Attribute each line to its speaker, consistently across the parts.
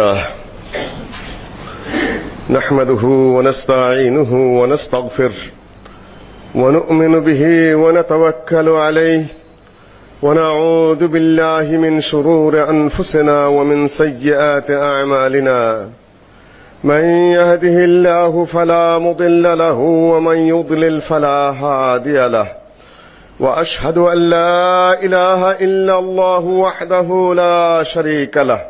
Speaker 1: الله نحمده ونستعينه ونستغفر ونؤمن به ونتوكل عليه ونعوذ بالله من شرور أنفسنا ومن سيئات أعمالنا. من يهده الله فلا مضل له ومن يضلل فلا هادي له. وأشهد أن لا إله إلا الله وحده لا شريك له.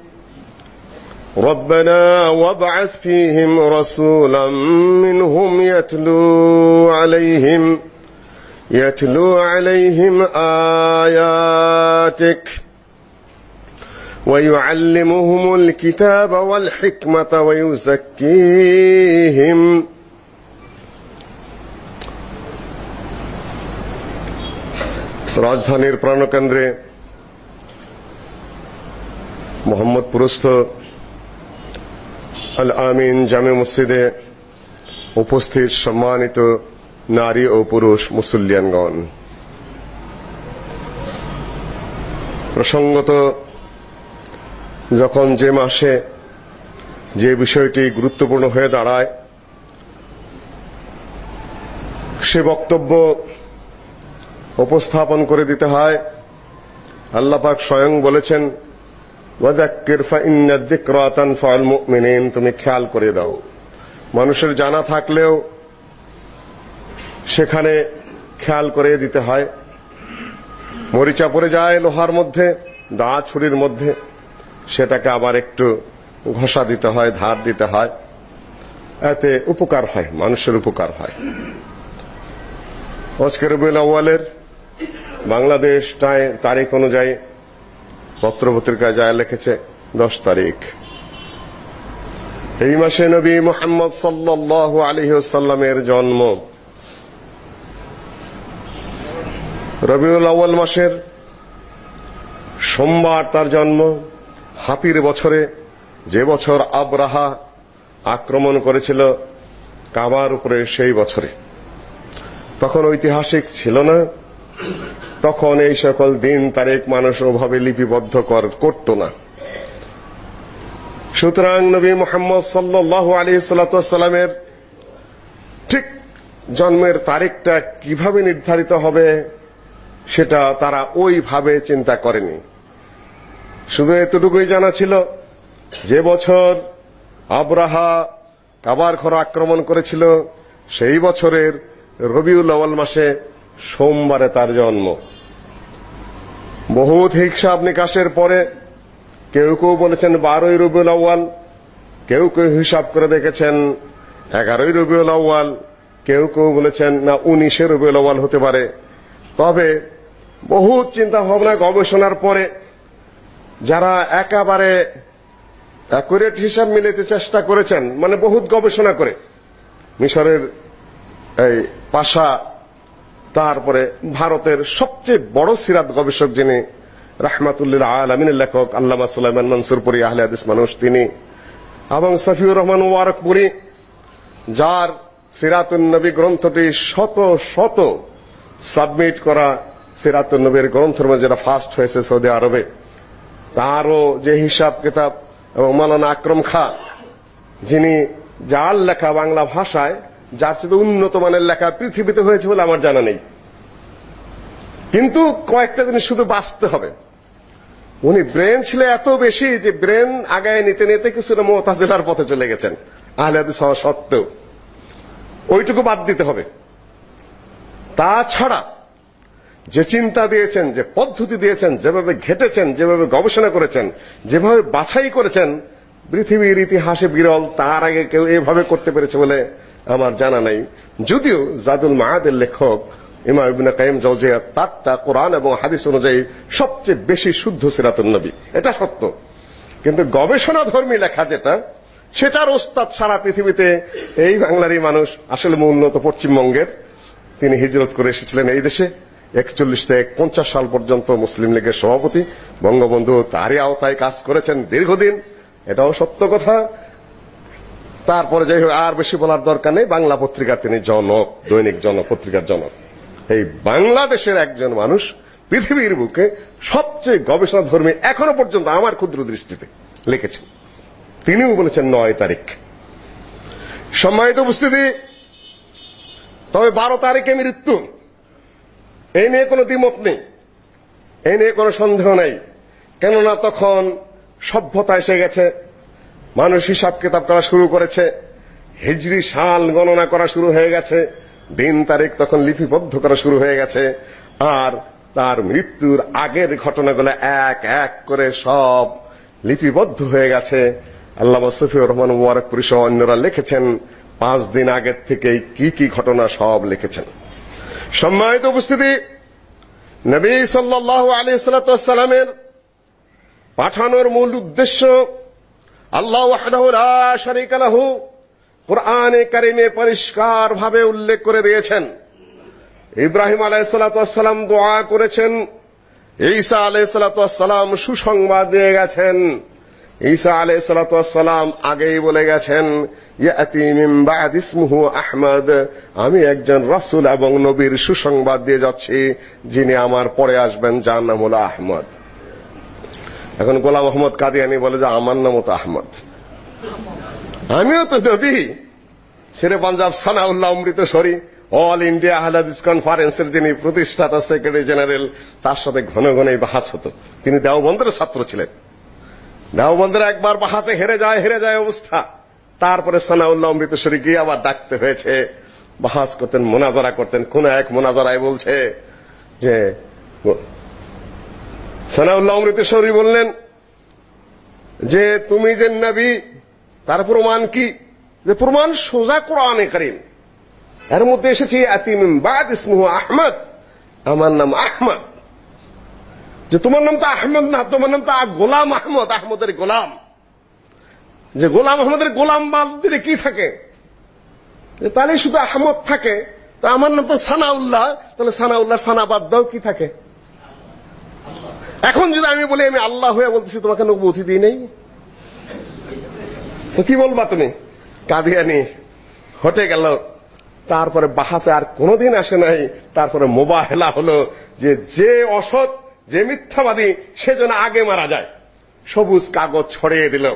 Speaker 1: ربنا وابعث فيهم رسولا منهم يتلو عليهم يتلو عليهم آياتك ويعلمهم الكتاب والحكمة ويزكيهم রাজধানীর প্রাণকেন্দ্রে মোহাম্মদপুরস্থ আল আমিন জামে মসজিদে উপস্থিত সম্মানিত নারী ও পুরুষ মুসল্লিয়ানগণ। প্রসঙ্গত, যখন যে মাসে যে বিষয়টি গুরুত্বপূর্ণ হয়ে দাঁড়ায়, সে বক্তব্য উপস্থাপন করে দিতে হয়, আল্লাহ পাক স্বয়ং বলেছেন ওয়াদাক্কির ফাইন্না যিকরা তানফাউল তুমি খেয়াল করে দাও। মানুষের জানা থাকলেও সেখানে খেয়াল করে দিতে হয়। মরিচা পড়ে যায় লোহার মধ্যে, দা ছুরির মধ্যে, সেটাকে আবার একটু ঘষা দিতে হয়, ধার দিতে হয়। এতে উপকার হয়, মানুষের উপকার হয়। আজকে রবিউল আউয়ালের বাংলাদেশ তারিখ অনুযায়ী পত্রপত্রিকায় যায় লিখেছে, দশ তারিখ। এই মাসে নবী মোহাম্মদ সাল্লাল্লাহু আলাইহি ওয়াসাল্লামের জন্ম। রবিউল আউয়াল মাসের সোমবার তার জন্ম। হাতির বছরে যে বছর আবরাহা আক্রমণ করেছিল কাবার উপরে সেই বছরে। তখন ঐতিহাসিক ছিল না। তখন এই সকল দিন তারিখ মানুষ ওভাবে লিপিবদ্ধ করত না। সুতরাং নবী মোহাম্মদ সাল্লাল্লাহু আলাইহি সাল্লামের ঠিক জন্মের তারিখটা কীভাবে নির্ধারিত হবে, সেটা তারা ওইভাবে চিন্তা করেনি। শুধু এতটুকুই জানা ছিল, যে বছর আবরাহা কাবার ঘর আক্রমণ করেছিল, সেই বছরের রবিউল আওয়াল মাসে সোমবারে তার জন্ম। বহুত হিসাব নিকাশের পরে কেউ কেউ বলেছেন বারোই রবিউল আউয়াল, কেউ কেউ হিসাব করে দেখেছেন এগারোই রবিউল আউয়াল, কেউ কেউ বলেছেন না উনিশে রবিউল আউয়াল হতে পারে। তবে বহুত চিন্তা ভাবনা গবেষণার পরে যারা একেবারে অ্যাকুরেট হিসাব মিলাতে চেষ্টা করেছেন মানে বহুত গবেষণা করে, মিশরের এই পাশা তারপরে ভারতের সবচেয়ে বড় সিরাত গবেষক যিনি রাহমাতুল্লিল আলামিনের লেখক আল্লামা সুলাইমান মনসুরপুরি, আহলে হাদিস মানুষ তিনি এবং সফিউর রহমান ওয়ারকপুরি যার সিরাতুন নবী গ্রন্থটি শত শত সাবমিট করা সিরাতুন নবীর গ্রন্থের মধ্যে যেটা ফার্স্ট হয়েছে সৌদি আরবে। তারও যে হিসাব কিতাব এবং মালানা আকরম খা, যিনি যার লেখা বাংলা ভাষায় যার চেয়ে উন্নত মানের লেখা পৃথিবীতে হয়েছে বলে আমার জানা নেই। কিন্তু কয়েকটা জিনিস শুধু বাঁচতে হবে। উনি ব্রেন ছিল এত বেশি যে ব্রেন আগায় নিতে নিতে কিছুটা মোতাজিলার পথে চলে গেছেন, আহলে হওয়া সত্ত্বেও। ওইটুকু বাদ দিতে হবে। তাছাড়া যে চিন্তা দিয়েছেন, যে পদ্ধতি দিয়েছেন, যেভাবে ঘেটেছেন, যেভাবে গবেষণা করেছেন, যেভাবে বাছাই করেছেন, পৃথিবীর ইতিহাসে বিরল, তার আগে কেউ এভাবে করতে পেরেছে বলে আমার জানা নাই। যদিও জাদুল মাহাদের লেখক ইমাম ইবনে কাইম জাওজিয়া তারটা কোরআন এবং হাদিস অনুযায়ী সবচেয়ে বেশি শুদ্ধ সিরাতুন নবী। এটা সত্য। কিন্তু গবেষণা ধর্মী লেখা যেটা, সেটার ওস্তাদ সারা পৃথিবীতে এই বাংলারই মানুষ, আসলে উন্নত পশ্চিমবঙ্গের। তিনি হিজরত করে এসেছিলেন এই দেশে। একচল্লিশ থেকে পঞ্চাশ সাল পর্যন্ত মুসলিম লীগের সভাপতি। বঙ্গবন্ধু তারই আওতায় কাজ করেছেন দীর্ঘদিন। এটাও সত্য কথা। তারপরে যাই হোক, আর বেশি বলার দরকার নেই। বাংলা পত্রিকার তিনি জনক, দৈনিক জনক, পত্রিকার জনক। এই বাংলাদেশের একজন মানুষ পৃথিবীর বুকে সবচেয়ে গবেষণা ধর্মী এখনও পর্যন্ত আমার ক্ষুদ্র দৃষ্টিতে লিখেছেন। তিনিও বলেছেন নয় তারিখ। সম্মানিত উপস্থিতি, তবে বারো তারিখে মৃত্যু। এই নিয়ে কোনো দ্বিমত নেই। এই নিয়ে কোনো সন্দেহ নেই। কেননা তখন সভ্যতা এসে গেছে। মানুষ হিসাব কিতাব করা শুরু করেছে। হিজরি সাল গণনা করা শুরু হয়ে গেছে। দিন তারিখ তখন লিপিবদ্ধ করা শুরু হয়ে গেছে। আর তার মৃত্যুর আগের ঘটনাগুলো এক এক করে সব লিপিবদ্ধ হয়ে গেছে। আল্লাহ সফিউর রহমান মুবারকপুরি সহ অন্যরা লিখেছেন, পাঁচ দিন আগের থেকেই কি কি ঘটনা সব লিখেছেন। সম্মানিত উপস্থিতি, নবী সাল্লাল্লাহু আলাইহি সাল্লামের পাঠানোর মূল উদ্দেশ্য আল্লাহ ওয়াহদাহু লা শারীকা লাহু। কোরআনে কারিমে পরিষ্কার ভাবে উল্লেখ করে দিয়েছেন। ইব্রাহিম আলাইহিসসালাম দোয়া করেছেন। ঈসা আলাইহিসসালাম সুসংবাদ দিয়ে গেছেন। ঈসা আলাইহিসসালাম আগেই বলে গেছেন, ইয়াতি মিন বাদ ইসমুহু আহমদ। আমি একজন রাসূল এবং নবীর সুসংবাদ দিয়ে যাচ্ছি, যিনি আমার পরে আসবেন যার নাম হলো আহমদ। এখন গোলাম মোহাম্মদ কাদিয়ানি বলে যে, আমার নামও তো আহমদ। আমিও তো নবী। শেরে পাঞ্জাব সানাউল্লাহ অমৃতসরী অল ইন্ডিয়া আহলাদিস কনফারেন্সের যিনি প্রতিষ্ঠাতা, সেক্রেটারি জেনারেল, তার সাথে ঘন ঘন এই বাহাস হতো। তিনি দেওবন্দের ছাত্র ছিলেন। দেওবন্দের একবার বাহাসে হেরে যায় হেরে যায় অবস্থা। তারপরে সানাউল্লাহ অমৃতসরী গিয়ে আবার ডাকতে হয়েছে। বাহাস করতেন, মোনাজারা করতেন। কোন এক মোনাজারায় বলছে যে সানাউল্লাহ অমৃতসরী বললেন, যে তুমি যে নবী, তার প্রমাণ কি? যে প্রমাণ সোজা কোরআনে করিম। এর মধ্যে এসেছে আতিম বাদ, ইসমুহু আহমদ। আমার নাম আহমদ। যে তোমার নাম তো আহমদ না, তোমার নাম তো গোলাম আহমদ, আহমদের গোলাম। যে গোলাম আহমদের গোলাম বাদ কি থাকে? যে তাহলে শুধু আহমদ থাকে। তো আমার নাম তো সানাউল্লাহ, তাহলে সানাউল্লাহ সানা বাদ দাও, কি থাকে? এখন যদি আমি বলি, আমি আল্লাহ হয়ে বলতেছি, তোমাকে নবুতি দিই নেই। তো কি বলবা তুমি? কাদিয়ানি হটে গেল। তারপরে বাহাসে আর কোনোদিন আসে নাই। তারপরে মোবাহেলা হলো যে যে অসৎ, যে মিথ্যাবাদী, সে যেন আগে মারা যায়। সবুজ কাগজ ছড়িয়ে দিল।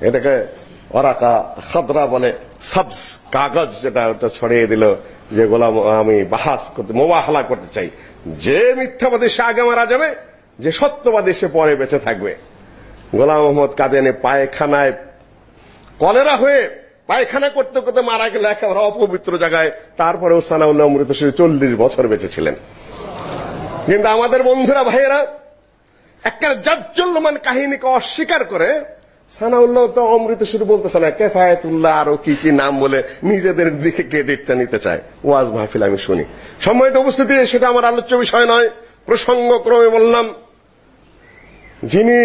Speaker 1: এটাকে ওরাকা খদরা বলে, সাবস কাগজ যেটা, ওটা ছড়িয়ে দিল যে গোলাম আমি বাহাস করতে, মোবাহলা করতে চাই। যে মিথ্যাবাদী, সে আগে মারা যাবে। যে সত্যবাদী সে পরে বেঁচে থাকবে। গোলাম মোহাম্মদ কাদিয়ানি পায়খানায় কলেরা হয়ে পায়খানা করতে করতে মারা গেলে একেবারে অপবিত্র জায়গায়, তারপরেও সানাউল্লাহ অমৃত চল্লিশ বছর বেঁচে ছিলেন কিন্তু আমাদের বন্ধুরা, ভাইয়েরা, একটা জাজ্জল্যমান কাহিনীকে অস্বীকার করে সানাউল্লাহ তো অমৃত শুরু বলতেছে না, কেফায়েতুল্লাহ আরও কি কি নাম বলে নিজেদের দিকে ক্রেডিটটা নিতে চায়। ওয়াজ মাহফিল আমি শুনি। সম্মানিত উপস্থিতি, সেটা আমার আলোচ্য বিষয় নয়। প্রসঙ্গক্রমে বললাম যিনি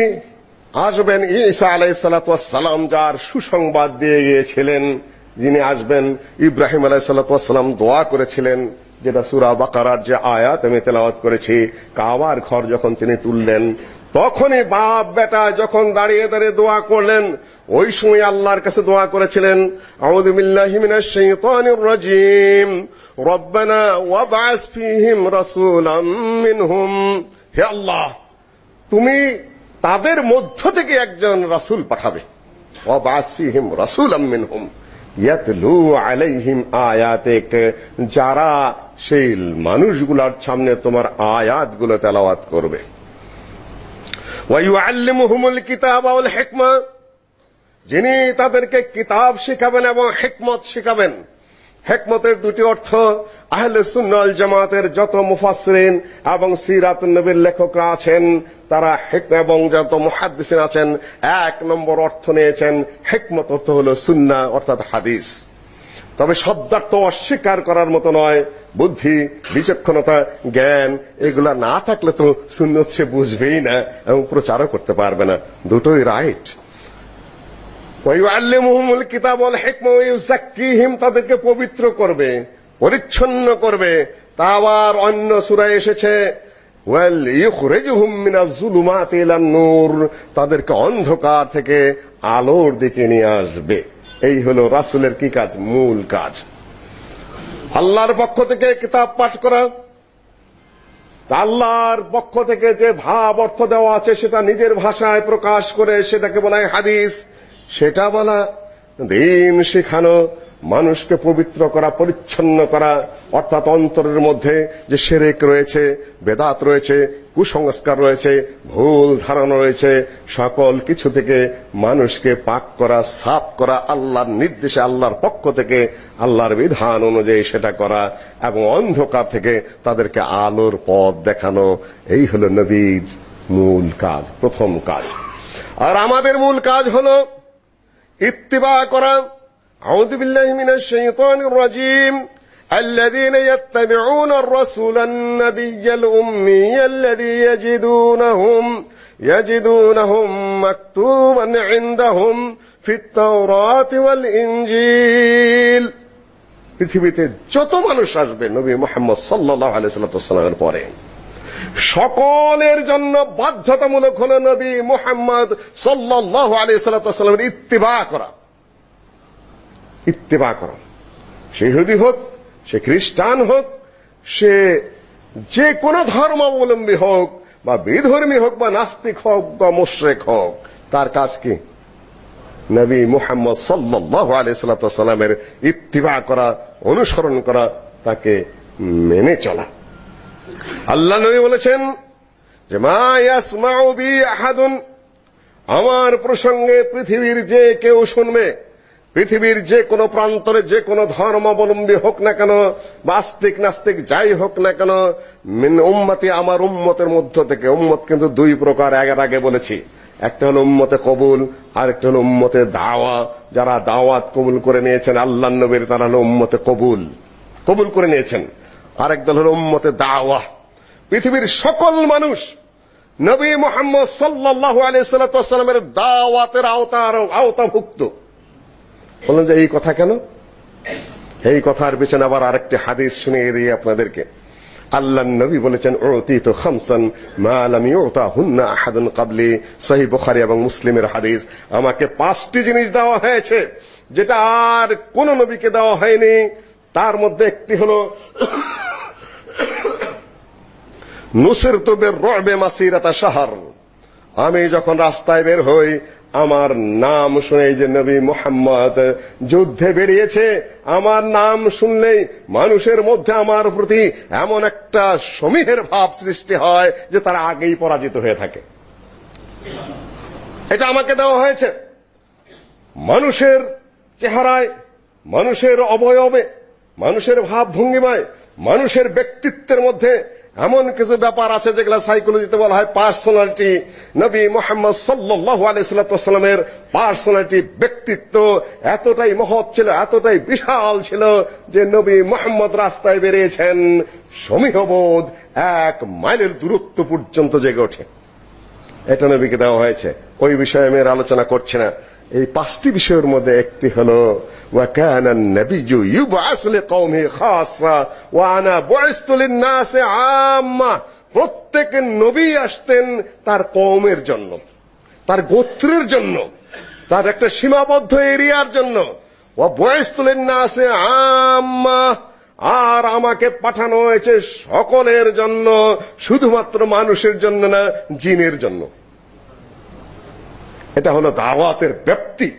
Speaker 1: আসবেন ঈসা আলাইহিসসালাম যার সুসংবাদ দিয়ে গিয়েছিলেন, যিনি আসবেন ইব্রাহিম আলাইহিসসালাম দোয়া করেছিলেন, যেটা সূরা বাকারার যে আয়াত আমি তেলাওয়াত করেছি, কাবার ঘর যখন তিনি তুললেন, তখনই বাপ বেটা যখন দাঁড়িয়ে দাঁড়িয়ে দোয়া করলেন, ওই সময় আল্লাহর কাছে দোয়া করেছিলেন, আউযু বিল্লাহি মিনাশ শাইতানির রাজিম, রব্বানা ওয়াবআস ফীহিম রাসূলাম মিনহুম, হে আল্লাহ তুমি তাদের মধ্য থেকে একজন রাসূল পাঠাবে। রাসূলাম মিনহুম ইয়াতলু আলাইহিম আয়াতিক। যারা সেই মানুষগুলোর সামনে তোমার আয়াতগুলো তেলাওয়াত করবে। ওয়াইউআল্লিমুহুমুল কিতাবা ওয়াল হিকমা। যিনি তাদেরকে কিতাব শেখাবেন এবং হিকমত শেখাবেন। হিকমতের দুটি অর্থ আহলে সুন্নাল জামাতের যত মুফাসসিরিন এবং সিরাতুন নবীর লেখকরা আছেন, তারা হিক এবং যত মুহাদ্দিসিন আছেন, এক নম্বর অর্থ নিয়েছেন হিকমত অর্থ হলো সুন্নাহ অর্থাৎ হাদিস। তবে শব্দার্থ অস্বীকার করার মতো নয়, বুদ্ধি, বিচক্ষণতা, জ্ঞান, এগুলা না থাকলে তো সুন্নত সে বুঝবেই না এবং প্রচারও করতে পারবে না। দুটোই রাইট। কিতাব হিকমা ওয়া ইউযাক্কিহিম তাদেরকে পবিত্র করবে। পরিচ্ছন্ন করবে। তা আবার অন্য সূরায় এসেছে, ওয়াল ইখরিজুহুম মিনাজ যুলুমাতি ইলান নূর তাদেরকে অন্ধকার থেকে আলোর দিকে নিয়ে আসবে। এই হলো রাসূলের কি কাজ? মূল কাজ। আল্লাহর পক্ষ থেকে কিতাব পাঠ করা। আল্লাহর পক্ষ থেকে যে ভাব অর্থ দেওয়া আছে, সেটা নিজের ভাষায় প্রকাশ করে সেটাকে বলা হয় হাদিস। সেটা বলা, দিন শেখানো মানুষকে পবিত্র করা, পরিচ্ছন্ন করা, অর্থাৎ অন্তরের মধ্যে যে সেরেক রয়েছে, বেদাত রয়েছে, কুসংস্কার রয়েছে, ভুল ধারণা রয়েছে, সকল কিছু থেকে মানুষকে পাক করা, সাফ করা, আল্লাহর নির্দেশে, আল্লাহর পক্ষ থেকে, আল্লাহর বিধান অনুযায়ী সেটা করা এবং অন্ধকার থেকে তাদেরকে আলোর পথ দেখানো, এই হলো নবীর মূল কাজ, প্রথম কাজ। আর আমাদের মূল কাজ হলো ইত্তিবা করা أعوذ بالله من الشيطان الرجيم الذين يتبعون الرسول النبي الأمي الذي يجدونهم يجدونهم مكتوبا عندهم في التوراة والإنجيل পৃথিবীতে যত মানুষ আসবে নবী মোহাম্মদ সাল্লাল্লাহু আলাইহি সাল্লামের পরে সকলের জন্য বাধ্যতামূলক হলো নবী মোহাম্মদ সাল্লাল্লাহু আলাইহি সাল্লামের ইত্তিবা করা ইত্তেবা করো। সে ইহুদি হোক, সে খ্রিস্টান হোক, সে যে কোনো ধর্মাবলম্বী হোক, বা বিধর্মী হোক, বা নাস্তিক হোক, বা মুশরিক হোক, তার কাজ কি? নবী মুহাম্মদ সাল্লাল্লাহু আলাইহি সাল্লামের ইত্তিবা করা, অনুসরণ করা, তাকে মেনে চলা। আল্লাহ নবী বলেছেন, যে মা আহাদুন, আমার প্রসঙ্গে পৃথিবীর যে কেউ শুনবে পৃথিবীর যে কোনো প্রান্তরে যে কোনো ধর্মাবলম্বী হোক না কেন বাস্তিক নাস্তিক যাই হোক না কেন উম্মতি আমার উম্মতের মধ্য থেকে। উম্মত কিন্তু দুই প্রকার, এর আগে বলেছি। একটা হলো উম্মতে কবুল আর একটা হলো উম্মতে দাওয়া। যারা দাওয়াত কবুল করে নিয়েছেন আল্লাহ নবীর, তারা হলো উম্মতে কবুল। কবুল করে নিয়েছেন। আরেক দল হলো উম্মতে দাওয়া। পৃথিবীর সকল মানুষ নবী মোহাম্মদ সাল্লাল্লাহু আলাইহি সাল্লামের দাওয়াতের আওতার আওতাভুক্ত। বললেন যে, এই কথা কেন? এই কথার পেছনে আবার আরেকটি হাদিস শুনিয়ে দিই আপনাদেরকে। আল্লাহ নবী বলেছেন, উতিত খামসান মা ইউতা হুন্না আহাদুন ক্বাবলি সহিহ বুখারী এবং মুসলিমের হাদিস, আমাকে পাঁচটি জিনিস দেওয়া হয়েছে, যেটা আর কোন নবীকে দেওয়া হয়নি। তার মধ্যে একটি হলো, নুসিরতু বির-রু'বি মাসিরাতা শাহর। আমি যখন রাস্তায় বের হই আমার নাম শুনে যে নবী মোহাম্মদ যুদ্ধে বেরিয়েছে, আমার নাম শুনলেই মানুষের মধ্যে আমার প্রতি এমন একটা সমীহের ভাব সৃষ্টি হয় যে তারা আগেই পরাজিত হয়ে থাকে। এটা আমাকে দেওয়া হয়েছে। মানুষের চেহারায়, মানুষের অবয়বে, মানুষের ভাব ভঙ্গিমায় মানুষের ব্যক্তিত্বের মধ্যে এমন কিছু ব্যাপার আছে যেগুলো সাইকোলজিতে বলা হয় পার্সোনালিটি নবী মোহাম্মদ সাল্লাল্লাহু আলাইহি সাল্লামের পার্সোনালিটি ব্যক্তিত্ব এতটাই মহৎ ছিল, এতটাই বিশাল ছিল যে নবী মোহাম্মদ রাস্তায় বেরিয়েছেন। সমীহবোধ এক মাইলের দূরত্ব পর্যন্ত জেগে ওঠে। এটা নবীকে দেওয়া হয়েছে। ওই বিষয়ে আমি আলোচনা করছি না। এই পাঁচটি বিষয়ের মধ্যে একটি হলো وكان النبي يبعث لقومه خاصة وأنا بعثت للناس عامة প্রত্যেক নবী আসতেন তার কওমের জন্য তার গোত্রের জন্য তার একটা সীমাবদ্ধ এরিয়ার জন্য ও বয়স্তুলেন না আছে আম্মা আর আমাকে পাঠানো হয়েছে সকলের জন্য শুধুমাত্র মানুষের জন্য না জিনের জন্য এটা হলো দাওয়াতের ব্যক্তি।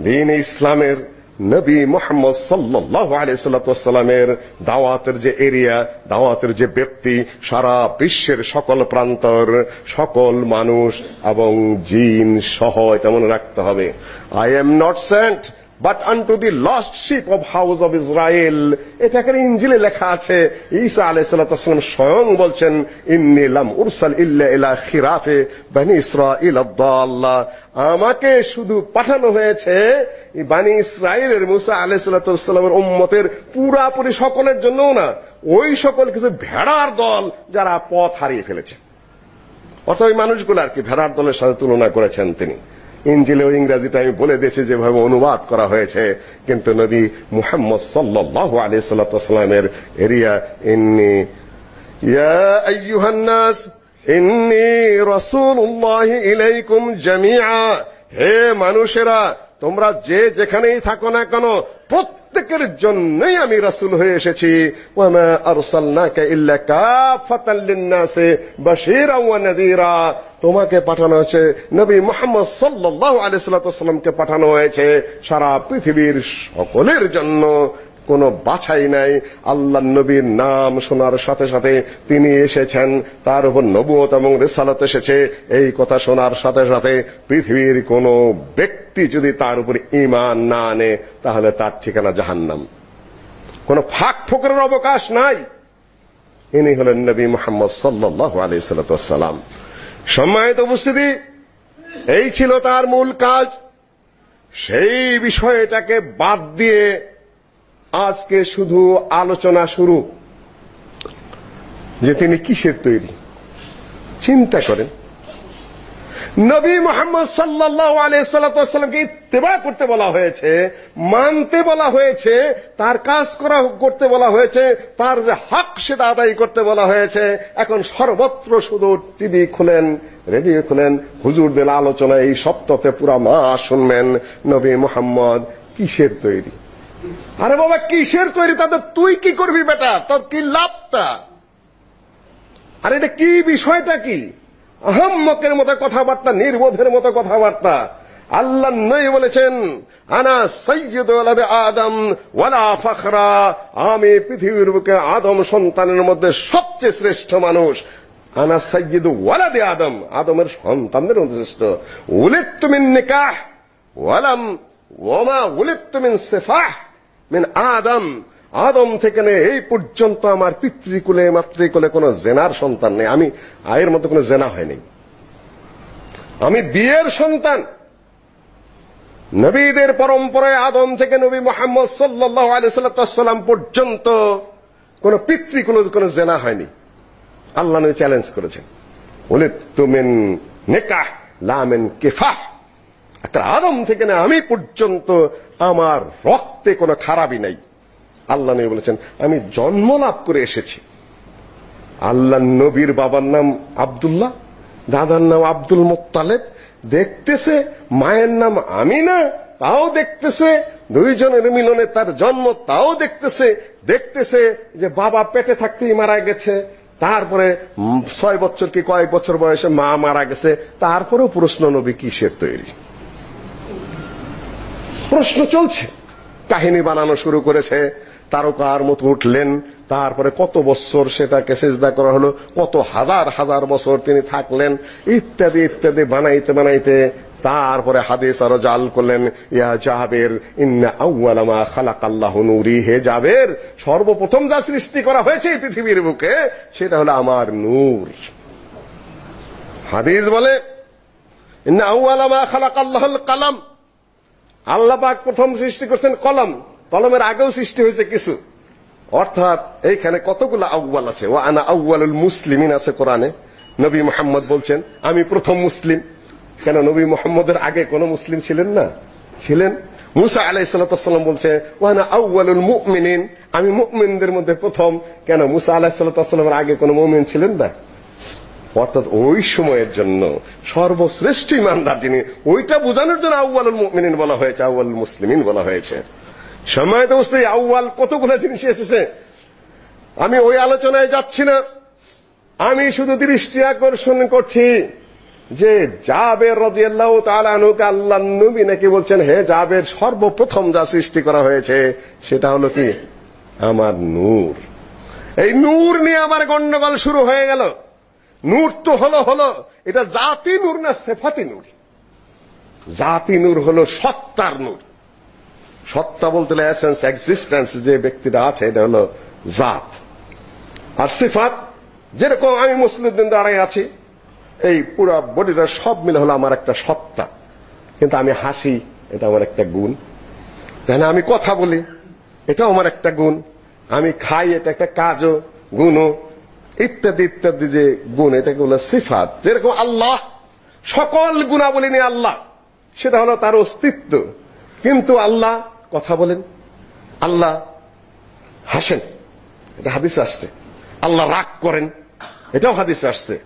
Speaker 1: দিন ইসলামের নবী মোহাম্মদ সাল্লাল্লাহু আলাইহি দাওয়াতের যে এরিয়া, দাওয়াতের যে ব্যক্তি, সারা বিশ্বের সকল প্রান্তর, সকল মানুষ এবং জিন সহ এটা মনে রাখতে হবে। I am not sent but unto the lost sheep of house of Israel এটাকে ইঞ্জিলে লেখা আছে, ঈসা আলাইহিস সালাম স্বয়ং বলছেন, ইন্নী লাম উরসাল ইল্লা ইলা খিরাফে বনি ইসরাইল আদ-দাল্লা। আমাকে শুধু পাঠানো হয়েছে বানি ইসরায়েলের মুসা সালামের উম্মতের পুরাপুরি সকলের জন্যও না, ওই সকল কিছু ভেড়ার দল যারা পথ হারিয়ে ফেলেছে। অর্থাৎ ওই মানুষগুলো আর কি ভেড়ার দলের সাথে তুলনা করেছেন তিনি। ইঞ্জিলে ইংরেজিটা আমি বলে দিয়েছি, যেভাবে অনুবাদ করা হয়েছে। কিন্তু নবী মুহাম্মদ সাল্লাল্লাহু আলাইহি সাল্লামের এরিয়া, ইন্নি, ইয়া ইন্নি রাসূলুল্লাহি ইলাইকুম জামিআ। হে মানুষেরা, তোমরা যে যেখানেই থাকো না কেন, প্রত্যেকের জন্যই আমি রাসূল হয়ে এসেছি। ওয়ামা আরসালনাকা ইল্লা কাফাতাল লিন-নাসি বাশীরাও ওয়া নাযীরা তোমাকে পাঠানো হয়েছে। নবী মুহাম্মদ সাল্লাল্লাহু আলাইহি সাল্লামকে পাঠানো হয়েছে সারা পৃথিবীর সকলের জন্য। কোনো বাছাই নাই। আল্লাহ নবীর নাম শোনার সাথে সাথে তিনি এসেছেন। তার উপর নবুয়ত এবং রিসালাত এসেছে। এই কথা শোনার সাথে সাথে পৃথিবীর কোন ব্যক্তি যদি তার উপর ঈমান না আনে, তাহলে তার ঠিকানা জাহান্নাম। কোন ফাঁক ফোকরের অবকাশ নাই। ইনি হলেন নবী মুহাম্মদ সাল্লাল্লাহু আলাইহি সাল্লাম। সম্মানিত উপস্থিতি, এই ছিল তার মূল কাজ। সেই বিষয়টাকে বাদ দিয়ে আজকে শুধু আলোচনা শুরু। যে তিনি কিসের তৈরি? চিন্তা করেন। নবী মোহাম্মদ সাল্লাল্লাহু আলাইহি সাল্লামকে ইত্তেবা করতে বলা হয়েছে, মানতে বলা হয়েছে, তার কাজ করা করতে বলা হয়েছে, তার যে হক সেটা আদায় করতে বলা হয়েছে। এখন সর্বত্র শুধু টিভি খুলেন, রেডিও খুলেন, হুজুরদের আলোচনা এই সপ্তাহে পুরা মাস শুনবেন নবী মোহাম্মদ কিসের তৈরি? আরে বাবা, কিসের তৈরি? তাতে তুই কি করবি বেটা? তোর কি লাভটা? আরে এটা কি বিষয়টা কি? আহম্মকের মতো কথাবার্তা, নির্বোধের মতো কথাবার্তা। আল্লাহ নই বলেছেন, আনা সৈয়দ আদম ওয়ালা ফখরা। আমি পৃথিবীর বুকে আদম সন্তানের মধ্যে সবচেয়ে শ্রেষ্ঠ মানুষ। আনা সৈয়দ ওয়ালাদে আদম, আদমের সন্তানদের মধ্যে শ্রেষ্ঠ। উলিত্তু মিন নিকাহ, ওয়ালাম ওমা উলিত্তু মিন সিফাহ মিন আদম। আদম থেকে নে, এই পর্যন্ত আমার পিতৃকুলে, মাতৃকুলে কোনো জেনার সন্তান নেই। আমি আয়ের মধ্যে কোনো জেনা হয়নি। আমি বিয়ের সন্তান। নবীদের পরম্পরায় আদম থেকে নবী মোহাম্মদ সাল্লাল্লাহু আলাইহি সাল্লাম পর্যন্ত কোনো পিতৃকুলে কোনো জেনা হয়নি। আল্লাহ নবী চ্যালেঞ্জ করেছেন। বলে তুমিন নিকাহ, লা কিফাহ। একটা আদম থেকে না, আমি পর্যন্ত আমার রক্তে কোনো খারাপই নাই। আল্লাহ নবী বলেছেন, আমি জন্ম লাভ করে এসেছি। আল্লাহ নবীর বাবার নাম আব্দুল্লাহ, দাদার নাম আব্দুল মুত্তালেব, দেখতেছে মায়ের নাম আমিনা, তাও দেখতেছে দুইজনের মিলনে তার জন্ম, তাও দেখতেছে দেখতেছে যে বাবা পেটে থাকতেই মারা গেছে, তারপরে ছয় বছর কি কয়েক বছর বয়সে মা মারা গেছে, তারপরেও প্রশ্ন নবী কিসের তৈরি? প্রশ্ন চলছে। কাহিনী বানানো শুরু করেছে তারকার মতো উঠলেন। তারপরে কত বছর সেটাকে সেজদা করা হলো, কত হাজার হাজার বছর তিনি থাকলেন। ইত্যাদি ইত্যাদি, বানাইতে বানাইতে তারপরে হাদিস আরও জাল করলেন, ইয়া জাহাবের ইন্না আউয়ালা মা খালাকাল্লাহু নূরি, হে জাবের, সর্বপ্রথম যা সৃষ্টি করা হয়েছে এই পৃথিবীর বুকে, সেটা হলো আমার নূর। হাদিস বলে, ইন্না আউয়ালা মা খালাকাল্লাহুল কালাম, আল্লাহ পাক প্রথম সৃষ্টি করছেন কলম। কলমের আগেও সৃষ্টি হয়েছে কিছু। অর্থাৎ এইখানে কতগুলো আউয়াল আছে? ও আনা আউয়ালুল মুসলিমিন আছে কোরআনে। নবী মোহাম্মদ বলছেন, আমি প্রথম মুসলিম। কেন, নবী মোহাম্মদের আগে কোন মুসলিম ছিলেন না? ছিলেন? মুসা আলাইহিস সালাম বলছে ও আনা আউয়ালুল আমি মুমিনদের মধ্যে প্রথম। কেন, মুসা আলাইহিস সালামের আগে কোন মুমিন ছিলেন না? অর্থাৎ ওই সময়ের জন্য সর্বশ্রেষ্ঠ ইমানদার যিনি, ওইটা বোঝানোর জন্য আউয়ালুল মুমিনিন বলা হয়েছে, আউয়ালুল মুসলিমিন বলা হয়েছে। সময় তো বুঝতে আউয়াল, কতগুলো জিনিস এসেছে। আমি ওই আলোচনায় যাচ্ছি না। আমি শুধু দৃষ্টি আকর্ষণ করছি যে জাবের রাদিয়াল্লাহু তাআলা আনহুকে আল্লাহর নবী নাকি বলছেন, হে জাবের, সর্বপ্রথম যা সৃষ্টি করা হয়েছে, সেটা হলো কি? আমার নূর। এই নূর নিয়ে আমার গন্ডগোল শুরু হয়ে গেল। নূর তো হলো হলো, এটা জাতি নূর না সেফাতি নূর। জাতি নূর হলো সত্তার নূর। সত্তা বলতে এসেন্স এক্সিস্টেন্স যে ব্যক্তিটা আছে, এটা হলো জাত। আর সিফাত, যেরকম আমি মুসলিমদের দাঁড়াই আছি, এই পুরো বডিটা সব মিলে হলো আমার একটা সত্তা। কিন্তু আমি হাসি, এটা আমার একটা গুণ। না আমি কথা বলি, এটাও আমার একটা গুণ। আমি খাই, এটা একটা কাজও, গুণও। ইত্যাদি ইত্যাদি যে গুণ, এটাকে বলে সিফাত। যেরকম আল্লাহ, সকল গুণাবলী নিয়ে আল্লাহ, সেটা হলো তার অস্তিত্ব। কিন্তু আল্লাহ কথা বলেন। আল্লাহ হাসেন। এটা হাদিসে আসছে। আল্লাহ রাগ করেন। এটাও হাদিসে আসছে।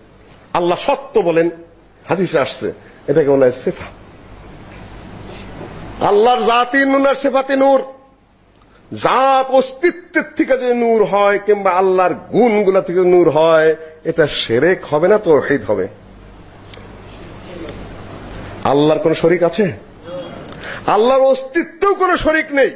Speaker 1: আল্লাহ সত্য বলেন। হাদিসে আসছে। এটাকে বলা হয় সিফা। আল্লাহর জাতি নুনার সিফাতে নূর। জাত অস্তিত্বের থেকে যদি নূর হয়, কিংবা আল্লাহর গুণগুলা থেকে নূর হয়, এটা সেরেক হবে না, তৌহিদ হবে। আল্লাহর কোন শরিক আছে? আল্লাহর অস্তিত্বেও কোনো শরিক নেই।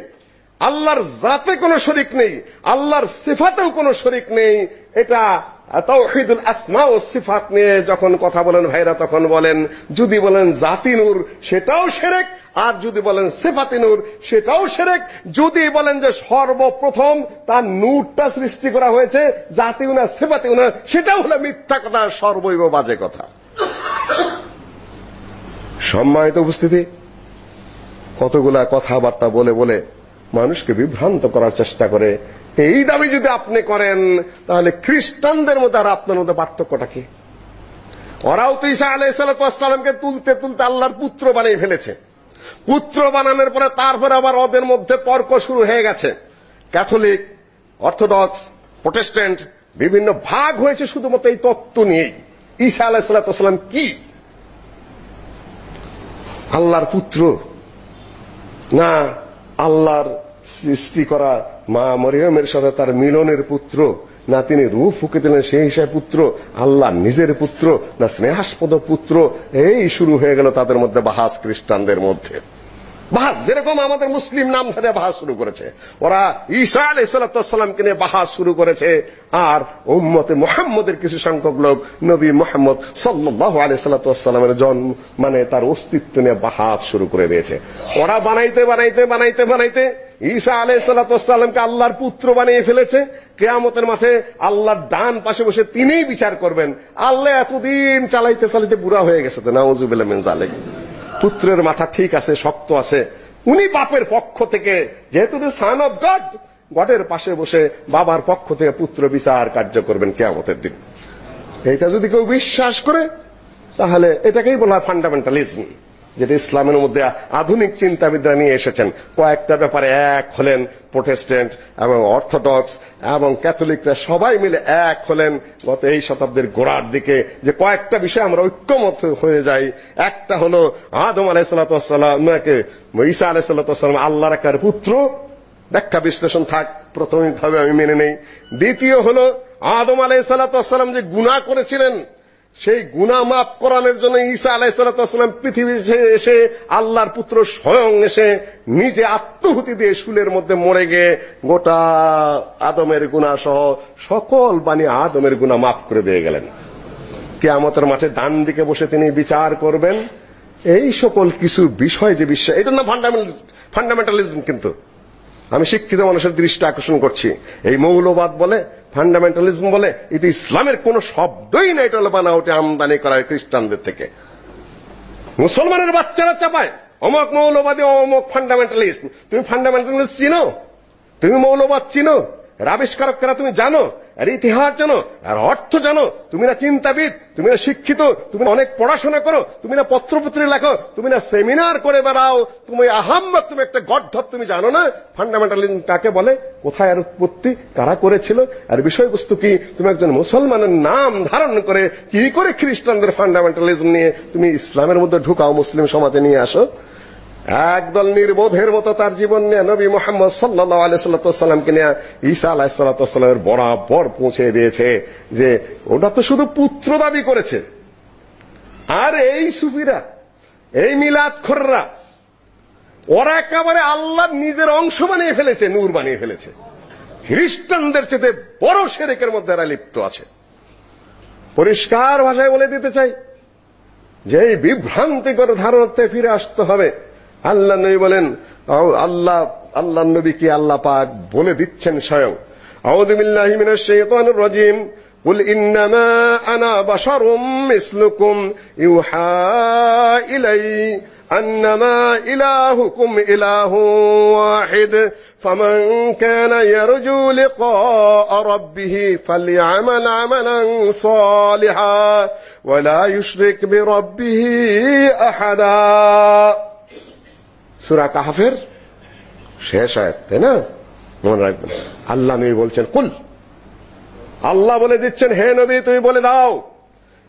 Speaker 1: আল্লাহর জাতে কোনো শরিক নেই। আল্লাহর সিফাতেও কোনো শরিক নেই। এটা তাওহীদুল আসমা ও সিফাত নিয়ে যখন কথা বলেন, ভাইরা তখন বলেন, যদি বলেন জাতি নূর, সেটাও শিরক আর যদি বলেন সিফাতি নূর, সেটাও শিরক যদি বলেন যে সর্বপ্রথম তার নূরটা সৃষ্টি করা হয়েছে, জাতি না সিফাতি না সেটাও হলো মিথ্যা কথা, সর্বৈব বাজে কথা। সম্মানিত উপস্থিতি কতগুলা কথাবার্তা বলে বলে মানুষকে বিভ্রান্ত করার চেষ্টা করে। এই দাবি যদি আপনি করেন, তাহলে খ্রিস্টানদের মধ্যে আর আপনার মধ্যে পার্থক্যটা কি? ওরাও তো ঈসা আলাইহিস সালামকে তুলতে তুলতে আল্লাহর পুত্র বানিয়ে ফেলেছে। পুত্র বানানোর পরে তারপরে আবার ওদের মধ্যে তর্ক শুরু হয়ে গেছে। ক্যাথলিক, অর্থোডক্স, প্রোটেস্ট্যান্ট, বিভিন্ন ভাগ হয়েছে শুধুমাত্র এই তত্ত্ব নিয়েই। ঈসা আলাইহিস সালাম কি? আল্লাহর পুত্র না, আল্লাহর সৃষ্টি করা মা মরিয়মের সাথে তার মিলনের পুত্র, না তিনি রু ফুকে দিলেন সেই হিসাবে পুত্র, আল্লাহ নিজের পুত্র, না স্নেহাস্পদ পুত্র, এই শুরু হয়ে গেল তাদের মধ্যে বাহাস খ্রিস্টানদের মধ্যে। বাহাস যেরকম আমাদের মুসলিম নাম ধরে বাহাস শুরু করেছে, ওরা ঈসা আলাইহিসসালামকে নিয়ে বাহাস শুরু করেছে, আর উম্মতে মুহাম্মদের কিছু সংখ্যক লোক নবী মুহাম্মদ সাল্লাল্লাহু আলাইহি সাল্লামের জন্ম মানে তার অস্তিত্ব নিয়ে বাহাস শুরু করে দিয়েছে। ওরা বানাইতে বানাইতে বানাইতে বানাইতে ঈসা আলাইহিসসালামকে আল্লাহর পুত্র বানিয়ে ফেলেছে। কিয়ামতের মাঠে আল্লাহর ডান পাশে বসে তিনিই বিচার করবেন। আল্লাহ এতদিন চালাইতে চালাইতে বুড়া হয়ে গেছে তো, নাউজুবিল্লাহ মিন জালিক পুত্রের মাথা ঠিক আছে, শক্ত আছে। উনি বাপের পক্ষ থেকে, যেহেতু সান অফ গড গডের পাশে বসে বাবার পক্ষ থেকে পুত্র বিচার কার্য করবেন কেয়ামতের দিন। এটা যদি কেউ বিশ্বাস করে, তাহলে এটাকেই বলা হয় ফান্ডামেন্টালিজম যেটা ইসলামের মধ্যে আধুনিক চিন্তাবিদরা নিয়ে এসেছেন। কয়েকটা ব্যাপারে এক হলেন প্রোটেস্ট্যান্ট এবং অর্থোডক্স এবং ক্যাথলিকরা সবাই মিলে এক হলেন গত এই শতাব্দীর গোড়ার দিকে। যে কয়েকটা বিষয় আমরা ঐক্যমত হয়ে যাই। একটা হলো আদম আলাইসালাতামকে ঈসা আলাইসাল্লাম আল্লাহর একার পুত্র। ব্যাখ্যা, বিশ্লেষণ থাক প্রাথমিকভাবে আমি মেনে নেই। দ্বিতীয় হলো আদম আলাইসাল্লাম যে গুনাহ করেছিলেন সেই গুনাহ মাফ করানোর জন্য ঈসা আলাইহিসসালাম পৃথিবীতে এসে আল্লাহর পুত্র স্বয়ং এসে নিজে আত্মহুতি দিয়ে শুলের মধ্যে মরে গিয়ে গোটা আদমের গুনাহ সহ সকল বাণী আদমের গুনাহ মাফ করে দিয়ে গেলেন। কিয়ামতের মাঠে ডান দিকে বসে তিনি বিচার করবেন। এই সকল কিছু বিষয় যে বিশ্বাস এটা না ফান্ডামেন্টালিজম কিন্তু। আমি শিক্ষিত মানুষের দৃষ্টি আকর্ষণ করছি। এই মৌলবাদ বলে ফান্ডামেন্টালিজম বলে, এটা ইসলামের কোন শব্দই না এটা হলো বানাওটে আমদানি করা হয় খ্রিস্টানদের থেকে। মুসলমানের বাচ্চারা চাপায়, অমক মৌলবাদী, অমক ফান্ডামেন্টালিস্ট তুমি ফান্ডামেন্টালিস্ট চিনো? তুমি মৌলবাদ চিনো? এর আবিষ্কারকরা তুমি জানো আর ইতিহাস জানো আর অর্থ জানো। তুমি না চিন্তাবিদ, তুমি না শিক্ষিত, তুমি অনেক পড়াশোনা করো, তুমি না পত্রপত্রে লেখো, তুমি না সেমিনার করে বেড়াও, তুমি আহাম্মদ তুমি একটা গর্ধব তুমি জানো না। ফান্ডামেন্টালিজম কাকে বলে, কোথায় আর উৎপত্তি, কারা করেছিল আর বিষয়বস্তু কি, তুমি একজন মুসলমানের নাম ধারণ করে কি করে খ্রিস্টানদের ফান্ডামেন্টালিজম নিয়ে তুমি ইসলামের মধ্যে ঢুকাও, মুসলিম সমাজে নিয়ে আসো। একদল নির্বোধের মতো তার জীবন নিয়ে নবী মোহাম্মদ সাল্লাল্লাহু আলাইহি সাল্লামকে নিয়ে ঈসা আলাইহিস সালামের বরাবর পৌঁছে দিয়েছে যে ওটা তো শুধু পুত্র দাবি করেছে। আর এই সুফিরা, এই মিলাদখোররা, ওরা একেবারে আল্লাহ নিজের অংশ বানিয়ে ফেলেছে, নূর বানিয়ে ফেলেছে। খ্রিস্টানদের চেতে বড় শেরেকের মধ্যে এরা লিপ্ত আছে। পরিষ্কার ভাষায় বলে দিতে চাই যে এই বিভ্রান্তিকর ধারণাতে ফিরে আসতে হবে। আল্লাহ নবী বলেন আল্লাহ আল্লাহর নবী কি আল্লাহ পাক বলে দিচ্ছেন স্বয়ং আউযু বিল্লাহি মিনাশ শাইতানির রাজিম قل إنما أنا بشر مثلكم يوحى إلي أنما إلهكم إله واحد فمن كان يرجو لقاء ربه فليعمل عملا صالحا ولا يشرك بربه أحدا সুরা কাহাফের শেষ আয়াত, তাই না? মনে রাখবেন। আল্লাহ নবী বলছেন, কুল। আল্লাহ বলে দিচ্ছেন, হে নবী, তুমি বলে দাও,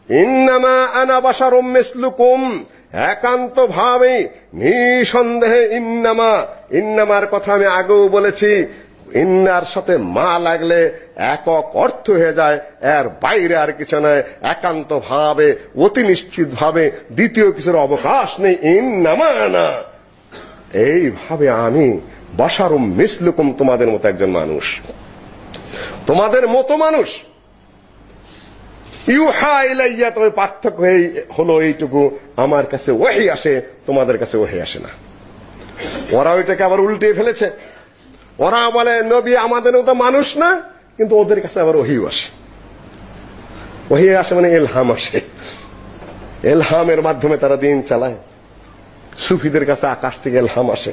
Speaker 1: ইন্নামা আনা বাশারুম মিসলুকুম। একান্তভাবে, নিঃসন্দেহে ইন্নামা, ইন্নামার কথা আমি আগেও বলেছি, ইন্নার সাথে মা লাগলে একক অর্থ হয়ে যায়, এর বাইরে আর কিছু নয় একান্তভাবে, অতি নিশ্চিতভাবে, দ্বিতীয় কিছুর অবকাশ নেই, ইন্নামা না এইভাবে আমি বাশারুম মিসলুকুম তোমাদের মতো একজন মানুষ। তোমাদের মতো মানুষ। ইউহা ইলাইয়া, তবে পার্থক্য হলো এইটুকু, আমার কাছে ওহি আসে, তোমাদের কাছে ওহি আসে না। ওরা ওইটাকে আবার উল্টে ফেলেছে। ওরা বলে, নবী আমাদের মতো মানুষ না, কিন্তু ওদের কাছে আবার ওহিও আসে। ওহি আসে মানে এলহাম আসে। এলহামের মাধ্যমে তারা দিন চালায়। সুফিদের কাছে আকাশ থেকে এলহাম আসে।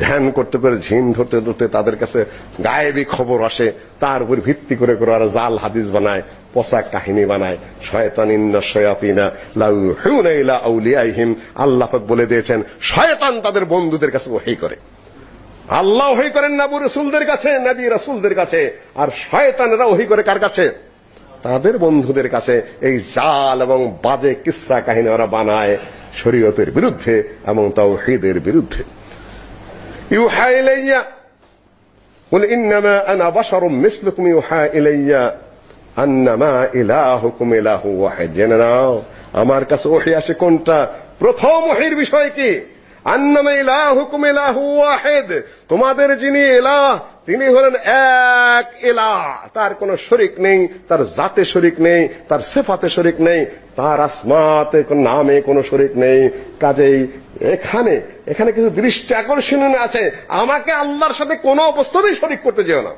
Speaker 1: ধ্যান করতে করে, ঝিন ধরতে ধরতে তাদের কাছে গায়েবী খবর আসে। তার উপর ভিত্তি করে করে ওরা জাল হাদিস বানায়, পোশাক কাহিনী বানায়। শয়তানিন্না শয়াতিনা লাউ হুনা ইলা আউলিয়াইহিম। আল্লাহ পাক বলে দিয়েছেন, শয়তান তাদের বন্ধুদের কাছে ওহী করে। আল্লাহ ওহী করেন নবী রাসূলদের কাছে, নবী রাসূলদের কাছে। আর শয়তানেরা ওহী করে কার কাছে? তাদের বন্ধুদের কাছে। এই জাল এবং বাজে কিসসা কাহিনী ওরা বানায়। শরীয়তের বিরুদ্ধে এবং তাওহীদের বিরুদ্ধে ইউহা ইলাইয়া قل انما انا بشر مثلكم يوحى الي انما الهكم اله واحد জেনে নাও আমার কাছে ওহী আসে কোনটা প্রথম ওহীর বিষয় কি আন্নামা তোমাদের যিনি ইলাহ, তিনি হলেন এক ইলাহ। তার কোনো শরীক নেই, তার জাতে শরীক নেই, তার সিফাতে শরীক নেই, তার আসমাতে নামে কোনো শরীক নেই। কাজেই এখানে এখানে কিছু দৃষ্টি আকর্ষণীয় আছে। আমাকে আল্লাহর সাথে কোনো অবস্থাতেই শরীক করতে যেও না।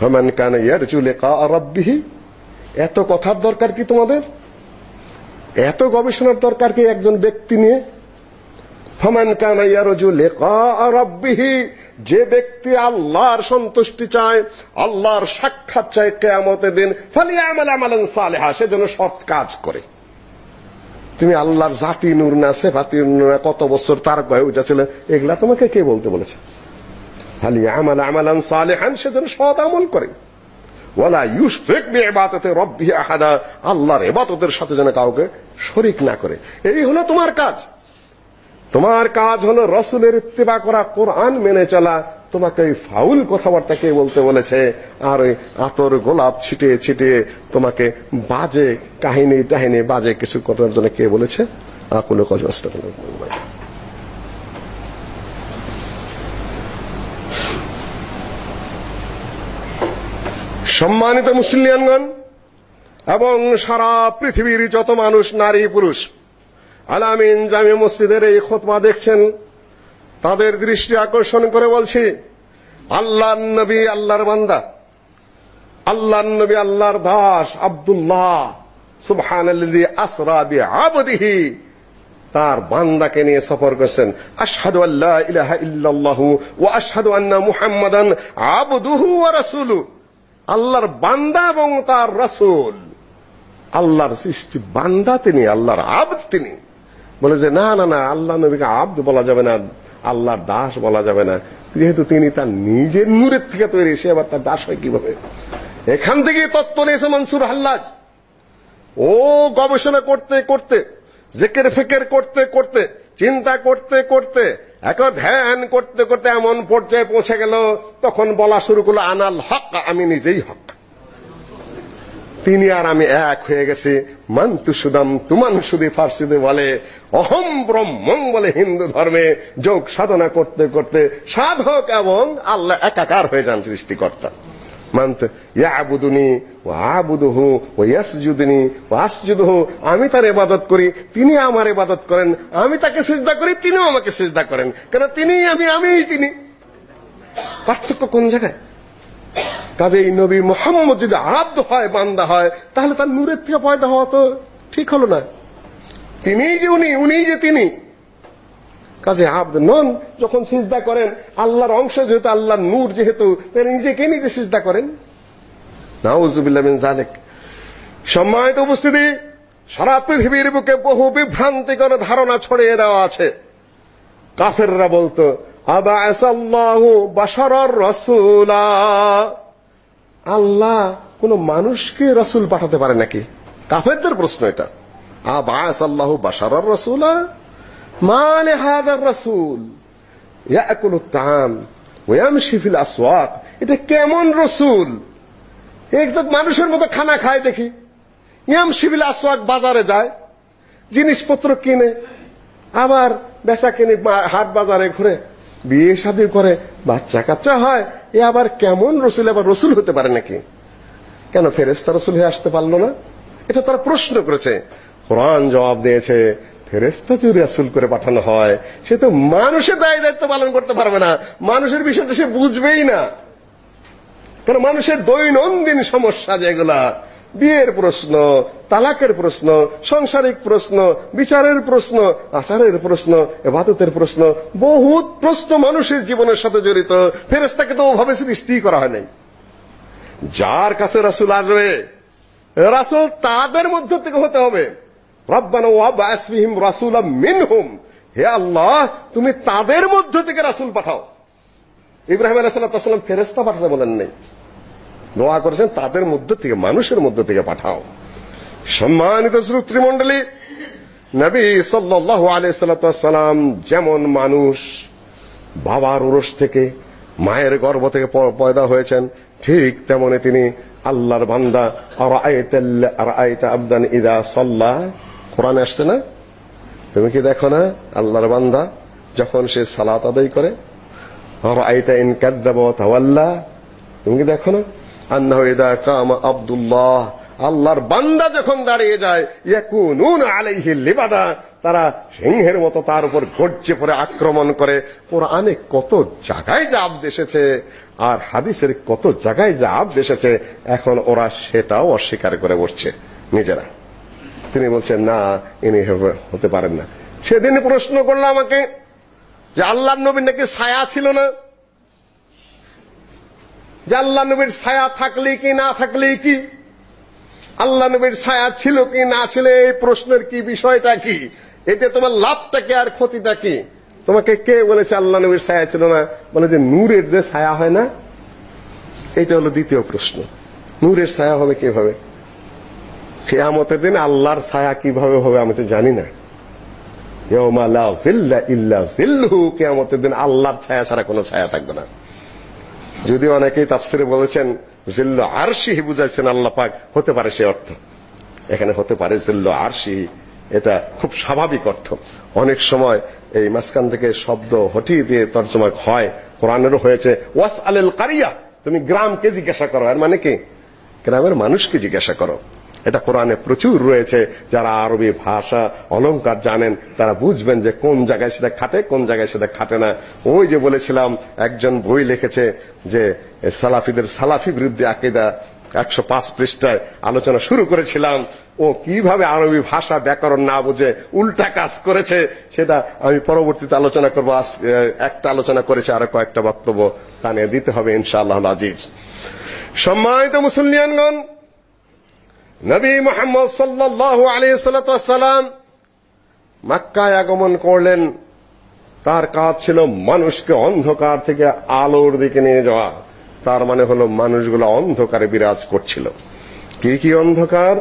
Speaker 1: ফামান কানা ইয়ারজু লিকা রাব্বিহি। এত কথার দরকার কি তোমাদের? এত গবেষণার দরকার কি একজন ব্যক্তি নিয়ে? ফামান কানা ইয়ারজু লিকা রাব্বিহি, যে ব্যক্তি আল্লাহর সন্তুষ্টি চায়, আল্লাহর সাক্ষাৎ চায় কিয়ামতের দিন, ফালিয়ামাল আমালান সালিহা সেজন্য সৎ কাজ করে। তুমি আল্লাহর জাতি নূর না, সেফাতি নূর না, কত বছর তার গায়ে ওইটা ছিল, এগুলা তোমাকে কে বলতে বলেছে? ফালিয়ামাল আমালান সালিহান যেন সৎ আমল করে। ওয়ালা ইউশরিক রাব্বিহি আহাদা। আল্লাহর ইবাদতের সাথে যেন কাউকে শরীক না করে। এই হলো তোমার কাজ। তোমার কাজ হলো রসুলের ইত্তেবা করা, কোরআন মেনে চলা। তোমাকে ওই ফাউল কথাবার্তা কে বলতে বলেছে, আর ওই আতর গোলাপ ছিটিয়ে ছিটিয়ে তোমাকে বাজে কাহিনী টাহিনী বাজে কিছু করার জন্য কে বলেছে? আকুল কজস্ত সম্মানিত মুসলিয়ানগণ, এবং সারা পৃথিবীর যত মানুষ, নারী, পুরুষ, আলামিন জামি মসজিদের এই খতমা দেখছেন, তাদের দৃষ্টি আকর্ষণ করে বলছি, আল্লাহর নবী আল্লাহর বান্দা, আল্লাহর নবী আল্লাহর দাস আব্দুল্লাহ সুবহানাল্লাযী আসরা বিআবদিহি, তার বান্দাকে নিয়ে সফর করছেন। আশহাদু আল্লা ইলাহা ইল্লাল্লাহু ওয়া আশহাদু আন্না মুহাম্মাদান আবদুহু ওয়া রাসূলুহু। আল্লাহর বান্দা এবং তার রাসূল। আল্লাহর সৃষ্টি বান্দা তিনি, আল্লাহর আবদ তিনি। বলে যে, না না না, আল্লাহ নবীকে আব্দ বলা যাবে না, আল্লাহর দাস বলা যাবে না। যেহেতু তিনি তার নিজের নূরের থেকে তৈরি, সে আবার তার দাস হয় কীভাবে? এখান থেকে তত্ত্ব নিয়েছে মনসুর হাল্লাজ। ও গবেষণা করতে করতে জেকের ফেকের করতে করতে, চিন্তা করতে করতে এখন ধ্যান করতে করতে এমন পর্যায়ে পৌঁছে গেল, তখন বলা শুরু করল, আনাল হক, আমি নিজেই হক। তিনি আর আমি এক হয়ে গেছি। মন্তু সুদাম তুমান সুদি ফার্সিতে বলে, অহম ব্রহ্মং বলে হিন্দু ধর্মে যোগ সাধনা করতে করতে সাধক এবং আল্লাহ একাকার হয়ে যান সৃষ্টিকর্তা। ইয়াবুদুনি আবুদুহু আসজুদুহু, আমি তার ইবাদত করি, তিনি আমার ইবাদত করেন, আমি তাকে সিজদা করি, তিনিও আমাকে সিজদা করেন কারণ তিনিই আমি, আমিই তিনি। পার্থক্য কোন জায়গায়? কাজেই নবী মোহাম্মদ যদি আব্দ হয়, বান্দা হয়, তাহলে তার নূরের থেকে পয়দা হওয়া তো ঠিক হলো না। তিনিই যে উনি, উনিই যে তিনি। কাজে আব্দ নন, যখন সিজদা করেন, আল্লাহর অংশ যেহেতু, আল্লাহর নূর যেহেতু নিজেকে নিজে সিজদা করেন। নাউজুবিল্লাহ মিন জালিক সম্মানিত উপস্থিতি, সারা পৃথিবীর বুকে বহু বিভ্রান্তিকর ধারণা ছড়িয়ে দেওয়া আছে। কাফেররা বলতো আবাসাল্লাহু বাশারার রাসূলা। আল্লাহ কোন মানুষকে রাসূল পাঠাতে পারে নাকি? কাফেরদের প্রশ্ন এটা। আবাসাল্লাহু বাশারার রাসূলা? মা লিহাদার রাসূল ইয়াকুলু الطعام ويمشي في الاسواق এটা কেমন রাসূল একদম মানুষের মতো খানা খায় দেখি ইয়ামশি বিল আসওয়াক বাজারে যায় জিনিসপত্র কিনে আবার বেচা কিনে হাট বাজারে ঘুরে বিয়ে শাদী করে বাচ্চা কাচ্চা হয় এ আবার কেমন রসুল আবার রসুল হতে পারে নাকি কেন ফেরেস্তা রসুল হয়ে আসতে পারলো না এটা তারা প্রশ্ন করেছে কোরআন জবাব দিয়েছে ফেরেস্তা যদি রাসুল করে পাঠানো হয়, সে তো মানুষের দায় দায়িত্ব পালন করতে পারবে না। মানুষের বিষয়টা সে বুঝবেই না। কারণ মানুষের দৈনন্দিন সমস্যা যেগুলা, বিয়ের প্রশ্ন, তালাকের প্রশ্ন, সাংসারিক প্রশ্ন, বিচারের প্রশ্ন, আচারের প্রশ্ন, এবাদতের প্রশ্ন, বহুত প্রশ্ন মানুষের জীবনের সাথে জড়িত। ফেরেস্তাকে তো ওভাবে সৃষ্টি করা হয় নাই। যার কাছে রাসূল আসবে, রাসূল তাদের মধ্য থেকে হতে হবে। রব্বানা ওয়াবাস ফিহিম রাসূলা মিনহুম। হে আল্লাহ, তুমি তাদের মধ্য থেকে রাসূল পাঠাও। ইব্রাহিম আলাইহিস সালাম ফেরেশতা পাঠাতে বলেন নাই। দোয়া করেছেন তাদের মধ্য থেকে, মানুষের মধ্য থেকে পাঠাও। সম্মানিত শ্রোতৃমণ্ডলী, নবী সাল্লাল্লাহু আলাইহি সাল্লাম যেমন মানুষ, বাবার উরস থেকে, মায়ের গর্ভ থেকে পয়দা হয়েছেন, ঠিক তেমনি তিনি আল্লাহর বান্দা, আরাআইতাল আরাআইতা আবদান ইদা সাল্লা কোরআনে আসছে না? তুমি কি দেখো না? আল্লাহর বান্দা যখন সে সালাত আদায় করে আরাআইতা ইন কাযযাবা ওয়া তাওয়াল্লা তুমি কি দেখো না? আন্নাহু ইদা কামা আব্দুল্লাহ, আল্লাহর বান্দা যখন দাঁড়িয়ে যায়, ইয়াকুনুন আলাইহি লিবাদা, তারা সিংহের মতো তার উপর গর্জে পড়ে আক্রমণ করে। কোরআনে কত জায়গায় আব এসেছে, আর হাদিসের কত জায়গায় আব এসেছে, এখন ওরা সেটাও অস্বীকার করে বসছে নিজেরা। তিনি বলছেন, না, ইনি হতে পারেন না। সেদিন প্রশ্ন করল আমাকে যে আল্লাহর নবীর নাকি ছায়া ছিল না? যে আল্লাহ নবীর ছায়া থাকলে কি, না থাকলে কি? আল্লাহ নবীর ছায়া ছিল কি, না ছিল, এই প্রশ্নের কি বিষয়টা কি? এতে তোমার লাভটা কি আর ক্ষতিটা কি? তোমাকে কে বলেছে আল্লাহ নবীর ছায়া ছিল না? বলে যে নূরের যে ছায়া হয় না এটা হলো দ্বিতীয় প্রশ্ন। নূরের ছায়া হবে কীভাবে? কিয়ামতের দিন আল্লাহর ছায়া কীভাবে হবে আমি তো জানি না। ইয়াউমা লা জিল্লা ইল্লা জিল্লুহু কিয়ামতের দিন আল্লাহর ছায়া ছাড়া কোনো ছায়া থাকবে না। যদি অনেকেই তাফসিরে বলেছেন জিল্ল আরশিহি বুঝাইছেন আল্লাহ পাক, হতে পারে সে অর্থ। এখানে হতে পারে জিল্ল আরশিহি, এটা খুব স্বাভাবিক অর্থ। অনেক সময় এই মাঝখান থেকে শব্দ হঠিয়ে দিয়ে তর্জমা হয়, কোরআনেরও হয়েছে ওয়াস আলেল কারিয়া, তুমি গ্রামকে জিজ্ঞাসা করো। আর মানে কি? গ্রামের মানুষকে জিজ্ঞাসা করো। এটা কোরআনে প্রচুর রয়েছে। যারা আরবি ভাষা, অলংকার জানেন, তারা বুঝবেন যে কোন জায়গায় সেটা খাটে, কোন জায়গায় সেটা খাটে না। ওই যে বলেছিলাম, একজন বই লিখেছে যে সালাফিদের সালাফি বিরুদ্ধে আকিদা একশো পাঁচ পৃষ্ঠায় আলোচনা শুরু করেছিলাম। ও কীভাবে আরবি ভাষা ব্যাকরণ না বুঝে উল্টা কাজ করেছে, সেটা আমি পরবর্তীতে আলোচনা করব। একটা আলোচনা করেছে, আরও কয়েকটা বক্তব্য তা নিয়ে দিতে হবে ইনশাআল্লাহ আজিজ সম্মানিত মুসলিয়ানগণ নবী মোহাম্মদ সাল্লাল্লাহু আলাইহি সাল্লাম মক্কায় আগমন করলেন। তার কাজ ছিল মানুষকে অন্ধকার থেকে আলোর দিকে নিয়ে যাওয়া। তার মানে হলো মানুষগুলো অন্ধকারে বিরাজ করছিল। কি কি অন্ধকার?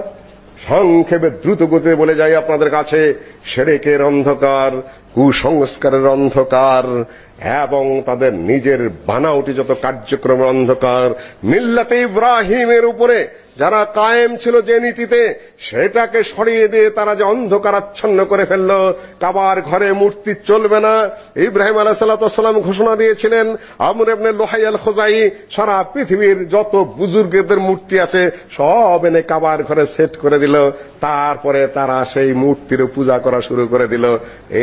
Speaker 1: সংক্ষেপে দ্রুত গতিতে বলে যাই আপনাদের কাছে। শেরেকের অন্ধকার কুসংস্কারের অন্ধকার এবং তাদের নিজের বানাউটি যত কার্যক্রমের অন্ধকার। মিল্লাতে ইব্রাহিমের উপরে যারা কায়েম ছিল যে নীতিতে, সেটাকে সরিয়ে দিয়ে তারা যে অন্ধকার আচ্ছন্ন করে ফেলল, কাবার ঘরে মূর্তি চলবে না। ইব্রাহিম আলাইহিস সালাম ঘোষণা দিয়েছিলেন, আমর ইবনে লোহাই আল খোজাই সারা পৃথিবীর যত বুজুর্গদের মূর্তি আছে, সব এনে কাবার ঘরে সেট করে দিল। তারপরে তারা সেই মূর্তির পূজা করা শুরু করে দিল।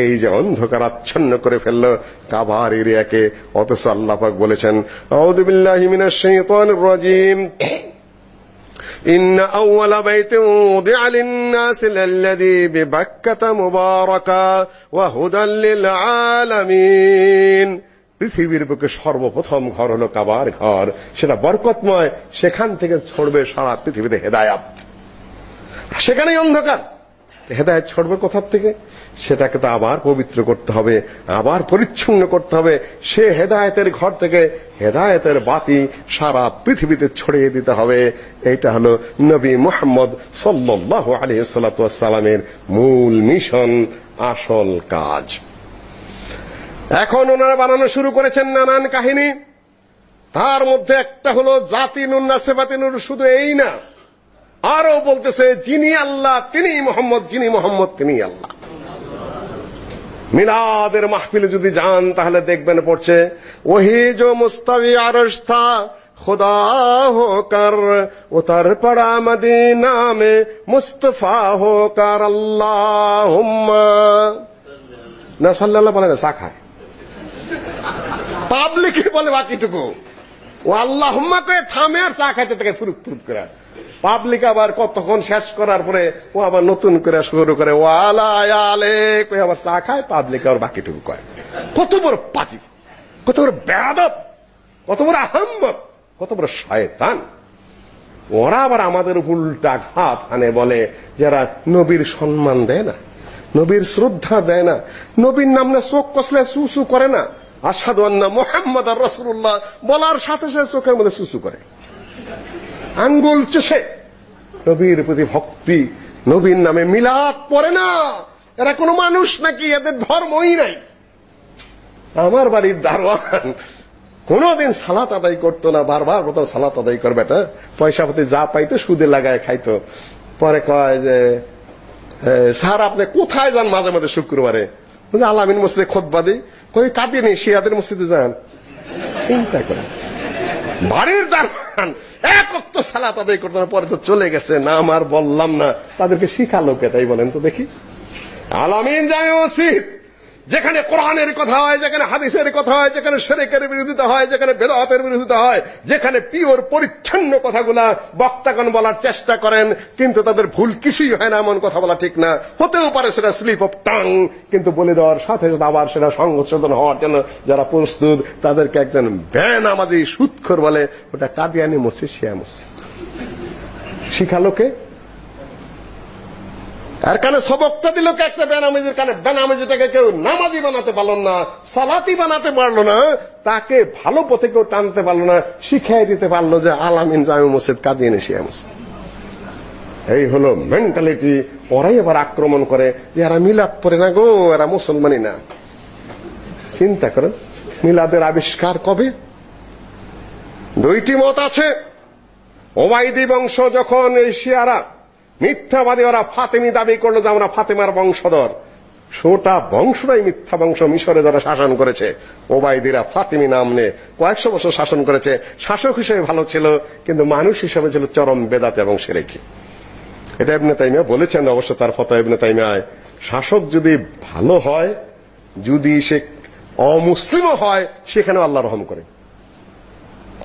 Speaker 1: এই যে অন্ধকার আচ্ছন্ন করে ফেলল কাবার এরিয়াকে অথচ আল্লাহ পাক বলেছেন আউযু বিল্লাহি মিনাশ শাইতানির রাজিম إن أول بيت وضع للناس للذي ببكة مباركا وهدى للعالمين পৃথিবীর বুকে সর্বপ্রথম ঘর হলো কাবার ঘর সেটা বরকতময় সেখান থেকে ছড়বে সারা পৃথিবীতে হেদায়াত সেখানেই অন্ধকার হেদায়ত ছড়বে কোথার থেকে সেটাকে তো আবার পবিত্র করতে হবে, আবার পরিচ্ছন্ন করতে হবে। সে হেদায়েতের ঘর থেকে হেদায়েতের বাতি সারা পৃথিবীতে ছড়িয়ে দিতে হবে। এটা হলো নবী মুহাম্মদ সাল্লাল্লাহু আলাইহি সাল্লামের মূল মিশন, আসল কাজ। এখন ওনারা বানানো শুরু করেছেন নানান কাহিনী। তার মধ্যে একটা হলো নাসেবাতি নুর শুধু এই না। আরও বলতেছে, যিনি আল্লাহ তিনি মোহাম্মদ, যিনি মোহাম্মদ তিনি আল্লাহ। মিলাদের মাহফিলে যদি যান, তাহলে দেখবেন পড়ছে ওহি জো মুস্তাবি আরশতা খোদা হোকার ও তার পড়া মদিনা মে মুস্তফা হোকার আল্লাহুম্মা। না, সাল্লাল্লাহ বলে না শাখায় পাবলিকে বলে বাকিটুকু। ও আল্লাহুম্মা কয়ে থামে আর চা খাইতে থেকে ফুরুক ফুরুক করে। পাবলিক আবার কতক্ষণ শেষ করার পরে ও আবার নতুন করে শুরু করে, ওয়ালা আলে আবার চা খায়, পাবলিক আর বাকিটুকু কয়। কত বড় পাজি, কত বড় বেয়াদব, কত বড় আহম্মক, কত বড় শয়তান। ওরা আবার আমাদের উল্টা ঘাত আনে বলে যারা নবীর সম্মান দেয় না, নবীর শ্রদ্ধা দেয় না, নবীর নাম না চোখ কষলে সুসু করে না। আসাদু আন্না মোহাম্মদ আর বলার সাথে সাথে চোখের মধ্যে সুসু করে। আঙ্গুল চষে নবীর প্রতি ভক্তি, নবীর নামে মিলাদ পড়ে না। এরা কোনো মানুষ নাকি, এদের ধর্মই নাই। আমার বাড়ির দারোয়ান কোনদিন সালাত আদায় করতো না, বারবার কোথাও সালাত আদায় করবে এটা। পয়সা পাতি যা পাইতো সুদে লাগায় খাইতো। পরে কয় যে স্যার, আপনি কোথায় যান মাঝে মাঝে শুক্রবারে? বলছে আলামিন মসজিদে খোদবা দিই। কই কাঁদে নেই শিয়াদের মসজিদে যান। চিন্তা করেন। বাড়ির দারোয়ান এক অক্ত সালাত আদায় করতে না, পরে তো চলে গেছে। না আমার বললাম না। তাদেরকে শিখালো কে তাই বলেন তো দেখি। আলামিন জামে মসজিদ। যেখানে কোরআনের কথা হয়, যেখানে হাদিসের কথা হয়, যেখানে শেরেকের বিরোধিতা হয়, যেখানে বেদাতের বিরোধিতা হয়, যেখানে পিওর পরিচ্ছন্ন কথাগুলা বক্তাগণ বলার চেষ্টা করেন, কিন্তু তাদের ভুল কিছুই হয় না, এমন কথা বলা ঠিক না। হতেও পারে সেটা স্লিপ অফ টাং, কিন্তু বলে দেওয়ার সাথে সাথে আবার সেটা সংশোধন হওয়ার জন্য যারা প্রস্তুত, তাদেরকে একজন ব্যান আমাদের সুৎখর বলে, ওটা কাদিয়ানি মসজিদ শিয়া মসজিদ শিখালোকে আর কানে সবকটা দিল কে একটা বেনামাজির কানে? বেনামাজিটাকে কেউ নামাজি বানাতে পারল না, সালাতি বানাতে পারল না, তাকে ভালো পথে কেউ টানতে পারল না, শিখিয়ে দিতে পারল যে আলামিন জামে মসজিদ কাদিয়ানি শিয়া মসজিদ এই হলো মেন্টালিটি ওরাই এবার আক্রমণ করে যে এরা মিলাদ পড়ে না গো, এরা মুসলমানই না। চিন্তা করেন, মিলাদের আবিষ্কার কবে? দুইটি মত আছে। ওবাইদি বংশ যখন এশিয়ারা মিথ্যাবাদী ওরা ফাতেমি দাবি করল যে আমরা ফাতেমার বংশধর। সোটা বংশটাই মিথ্যা বংশ, মিশরে যারা শাসন করেছে ওবাইদিরা ফাতিমি নাম নিয়ে কয়েকশো বছর শাসন করেছে। শাসক হিসেবে ভালো ছিল, কিন্তু মানুষ হিসেবে ছিল চরম বেদাত এবং সেরেকি। এটা ইবনে তাইমিয়া বলেছেন, অবশ্য তার ফতোয়া ইবনে তাইমিয়ায় শাসক যদি ভালো হয়, যদি সে অমুসলিমও হয় সেখানে আল্লাহ রহম করে।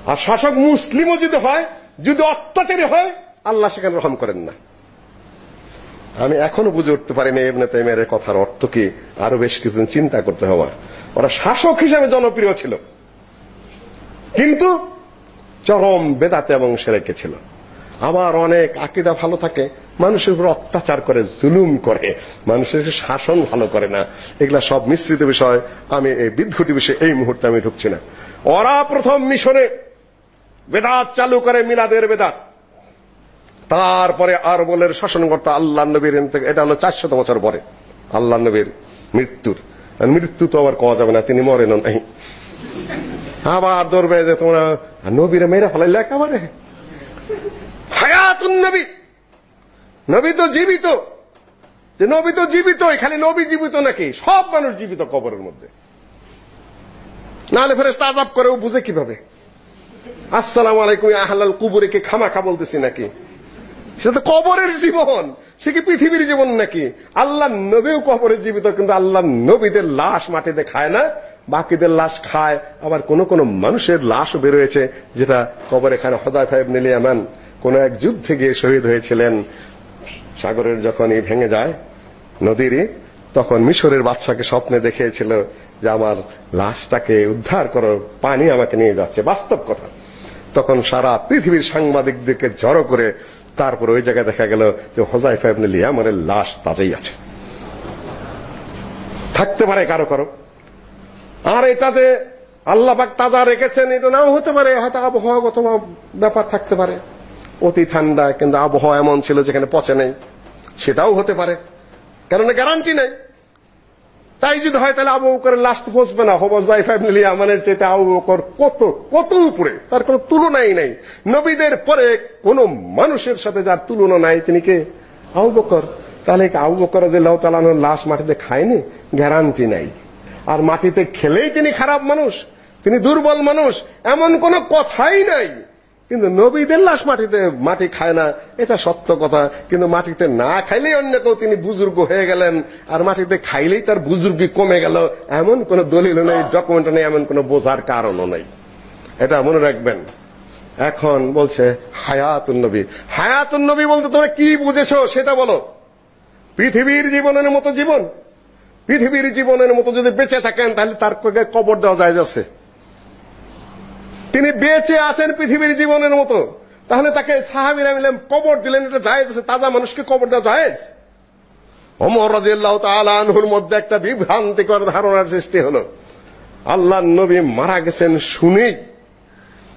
Speaker 1: আর শাসক মুসলিমও যদি হয়, যদি অত্যাচারী হয়, আল্লাহ সেখানে রহম করেন না। আমি এখনও বুঝে উঠতে পারিনি ইবনে তাইমিয়ার কথার অর্থ কি। আরও বেশ কিছু চিন্তা করতে হবে। ওরা শাসক হিসেবে জনপ্রিয় ছিল। কিন্তু চরম বেদাতে এবং সেরেকে ছিল। আবার অনেক আকিদা ভালো থাকে। মানুষের উপর অত্যাচার করে, জুলুম করে। মানুষের শাসন ভালো করে না। এগুলা সব মিশ্রিত বিষয়। আমি এই বিদ্ঘুটি বিষয়ে এই মুহূর্তে আমি ঢুকছি না। ওরা প্রথম মিশনে বেদাত চালু করে মিলাদের বেদাত। তারপরে আরবলের শাসনকর্তা আল্লাহ নবীর এটা হলো চারশত বছর পরে। আল্লাহ নবীর মৃত্যুর। মৃত্যু তো আবার কওয়া যাবে না, তিনি মরেন নাই আবার ধরবে যে তোমরা নবীরে মেরে ফেলাইলে একেবারে। হায়াতুন নবী! নবী তো জীবিত। যে নবী তো জীবিত খালি নবী জীবিত নাকি? সব মানুষ জীবিত কবরের মধ্যে। নাহলে আজাব করে ও বুঝে কীভাবে? আসসালামু আলাইকুম আহলাল কুবুরে কে খামাখা বলতেছি নাকি? সেটা তো কবরের জীবন। সে কি পৃথিবীর জীবন নাকি? আল্লাহ নবীও কবরের জীবিত, কিন্তু আল্লাহ নবীদের লাশ মাটিতে খায় না। বাকিদের লাশ খায়। আবার কোন কোন মানুষের লাশও বেরোয়েছে, যেটা কবর হদায় ফাইব নিলে এমন কোন এক যুদ্ধে গিয়ে শহীদ হয়েছিলেন। সাগরের যখন এই ভেঙে যায় নদীরই তখন মিশরের বাচ্চাকে স্বপ্নে দেখিয়েছিল যে আমার লাশটাকে উদ্ধার করো, পানি আমাকে নিয়ে যাচ্ছে। বাস্তব কথা। তখন সারা পৃথিবীর সাংবাদিকদেরকে জড়ো করে তারপর ওই জায়গায় দেখা গেল যে হোজাইফা ইবনে আমার লাশ তাজেই আছে। থাকতে পারে কারও কারও। আর এটা যে আল্লাহ পাক তাজা রেখেছেন, এটা নাও হতে পারে, হয়তো আবহাওয়াগত ব্যাপার থাকতে পারে। অতি ঠান্ডা, কিন্তু আবহাওয়া এমন ছিল যেখানে পচে নেই, সেটাও হতে পারে। কারণ গ্যারান্টি নেই। তাই যদি হয় তাহলে আবু বকরের লাশ তো পৌঁছবে না। হবজ জাইফা ইবনে লিয়ামানের চাইতে আবু বকর কত কত উপরে? তার কোনো তুলনাই নাই। নবীদের পরে কোন মানুষের সাথে যার তুলনা নাই, তিনি কে? আবু বকর। তাহলে আবু বকর রাদিয়াল্লাহু তাআলার লাশ মাটিতে খায়নি? গ্যারান্টি নাই। আর মাটিতে খেলেই তিনি খারাপ মানুষ, তিনি দুর্বল মানুষ, এমন কোনো কথাই নাই। কিন্তু নবীদের লাশ মাটিতে, মাটি খায় না, এটা সত্য কথা। কিন্তু মাটিতে না খাইলেই অন্য কেউ তিনি বুজুর্গ হয়ে গেলেন, আর মাটিতে খাইলেই তার বুজুর্গি কমে গেল। এমন কোন দলিল নেই ডকুমেন্ট নেই, এমন কোন বোঝার কারণও নেই। এটা মনে রাখবেন। এখন বলছে, হায়াতুন নবী। হায়াতুন নবী বলতে তোমরা কি বুঝেছ সেটা বলো। পৃথিবীর জীবনের মতো জীবন। পৃথিবীর জীবনের মতো যদি বেঁচে থাকেন, তাহলে তার কবর দেওয়া যায় যাচ্ছে তিনি বেঁচে আছেন পৃথিবীর জীবনের মতো। তাহলে তাকে সাহাবীরা মিলে কবর দিলেন, এটা জায়েজ আছে, তাজা মানুষকে কবর দেওয়া জায়েজ? ওমর রাদিয়াল্লাহু তাআলা আনহুর মধ্যে একটা বিভ্রান্তিকর ধারণার সৃষ্টি হলো। আল্লাহর নবী মারা গেছেন শুনেই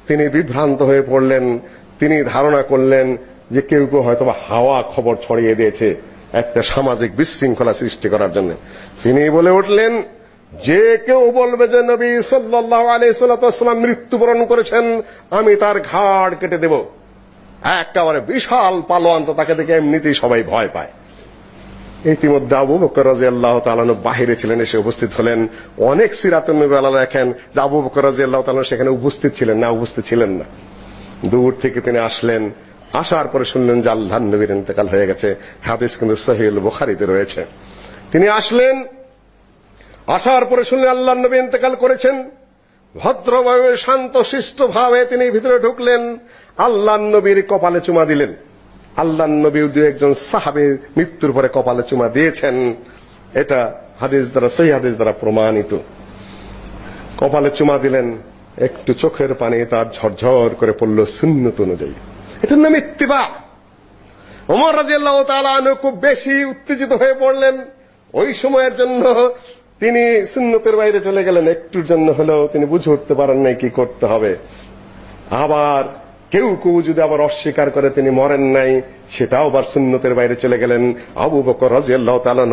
Speaker 1: তিনি বিভ্রান্ত হয়ে পড়লেন, তিনি ধারণা করলেন যে কেউ কেউ হয়তো হাওয়া খবর ছড়িয়ে দিয়েছে একটা সামাজিক বিশৃঙ্খলা সৃষ্টি করার জন্য। তিনি বলে উঠলেন যে কেউ বলবে যে নবী সাল্লাল্লাহু আলাইহি সাল্লাম মৃত্যুবরণ করেছেন, আমি তার ঘাড় কেটে দেব। একেবারে বিশাল পালোয়ান তো তাকে দেখে এমনিতেই সবাই ভয় পায়। ইতিমধ্যে আবু বকর রাদিয়াল্লাহু তাআলা বাহিরে ছিলেন, এসে উপস্থিত হলেন। অনেক সিরাতুন নবী আল্লাহ লেখেন যে আবু বকর রাদিয়াল্লাহু তাআলা সেখানে উপস্থিত ছিলেন না, উপস্থিত ছিলেন না। দূর থেকে তিনি আসলেন, আসার পরে শুনলেন যে আল্লাহর নবীর ইন্তেকাল হয়ে গেছে। হাদিস কিন্তু সহিহ বুখারীতে রয়েছে। তিনি আসলেন আসার পরে শুনলেন আল্লাহর নবী ইন্তেকাল করেছেন। ভদ্রভাবে, শান্ত শিষ্ট ভাবে তিনি ভিতরে ঢুকলেন। আল্লাহর নবীর কপালে চুমা দিলেন। আল্লাহর নবী দু একজন সাহাবীর মৃত্যুর পরে কপালে চুমা দিয়েছেন। এটা হাদিস দ্বারা, সহি হাদিস দ্বারা প্রমাণিত। কপালে চুমা দিলেন, একটু চোখের পানি তার ঝরঝর করে পড়ল সুন্নত অনুযায়ী। এটার নাম ইত্তিবা। ওমর রাদিয়াল্লাহু তাআলা খুব বেশি উত্তেজিত হয়ে পড়লেন। ওই সময়ের জন্য তিনি সুন্নতের বাইরে চলে গেলেন, একটুর জন্য হলেও তিনি বুঝে উঠতে পারেন নাই কি করতে হবে। আবার কেউ কেউ যদি আবার অস্বীকার করে তিনি মরেন নাই, সেটাও আবার সুন্নতের বাইরে চলে গেলেন। আবু বকর রাদিয়াল্লাহু তাআলা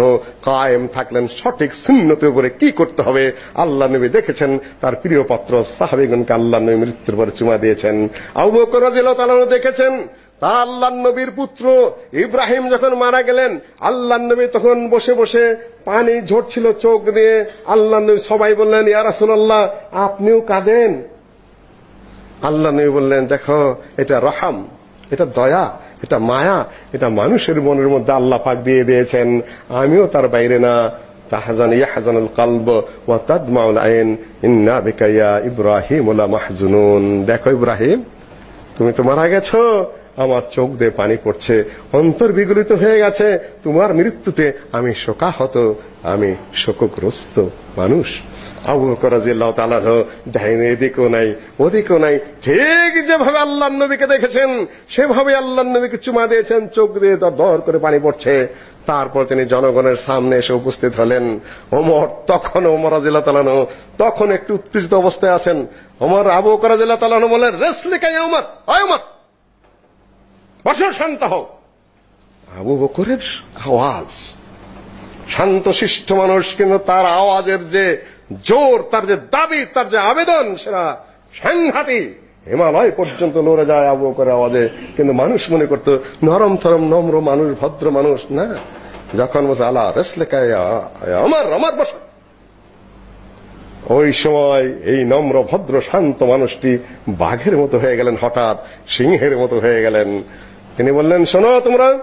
Speaker 1: কায়েম থাকলেন সঠিক সুন্নতের উপরে কি করতে হবে? আল্লাহ নবী দেখেছেন, তার প্রিয় পাত্র সাহাবীগণকে আল্লাহ নবী মৃত্যুর পরে চুমা দিয়েছেন। আবু বকর রাদিয়াল্লাহু তাআলা দেখেছেন তা আল্লাহ নবীর পুত্র ইব্রাহিম যখন মারা গেলেন, আল্লাহ নবী তখন বসে বসে পানি ঝরছিল চোখ দিয়ে। আল্লাহ নবী সবাই বললেন, ইয়া রাসূলুল্লাহ, আপনিও কাঁদেন? আল্লাহ নবী বললেন, দেখো, এটা রহম, এটা দয়া, এটা মায়া, এটা মানুষের মনের মধ্যে আল্লাহ পাক দিয়ে দিয়েছেন। আমিও তার বাইরে না। তাহজান ইয়াহজানুল কলব ওয়া তাদমাউল আইন। ইন্না বিকা ইব্রাহিম লা মাহজুনুন। দেখো ইব্রাহিম, তুমি তো মারা গেছো। আমার চোখ দিয়ে পানি পড়ছে। অন্তর বিগলিত হয়ে গেছে। তোমার মৃত্যুতে আমি শোকাহত। আমি শোকগ্রস্ত মানুষ। আবু বকর রাদিয়াল্লাহু তাআলা ডাইনে এদিকেও নাই, ওদিকেও নাই। ঠিক যেভাবে আল্লাহর নবীকে দেখেছেন সেভাবে আল্লাহর নবীকে চুমা দিয়েছেন, চোখ দিয়ে দর করে পানি পড়ছে। তারপর তিনি জনগণের সামনে এসে উপস্থিত হলেন। ওমর, তখন ওমর রাদিয়াল্লাহু তাআলা তখন একটু উত্তেজিত অবস্থায় আছেন। ওমর আবু বকর রাদিয়াল্লাহু তাআলা বলেন, রেসলিকা ওমর ওমর। বসো, শান্ত হও। আবু বকরের আওয়াজ। শান্তশিষ্ট মানুষ, কিন্তু তার আওয়াজের যে জোর, তার যে দাবি, তার যে আবেদন, সেটা সাংঘাতিক। হিমালয় পর্যন্ত লড়ে যায় আবু করে আওয়াজে। কিন্তু মানুষ মনে করতো, নরম থরম, নম্র মানুষ, ভদ্র মানুষ, না? যখন বলছে আলা রেসলেকায় আমার আমার বসা। ওই সময় এই নম্র, ভদ্র, শান্ত মানুষটি বাঘের মতো হয়ে গেলেন, হঠাৎ সিংহের মতো হয়ে গেলেন। তিনি বললেন, শোনো তোমরা,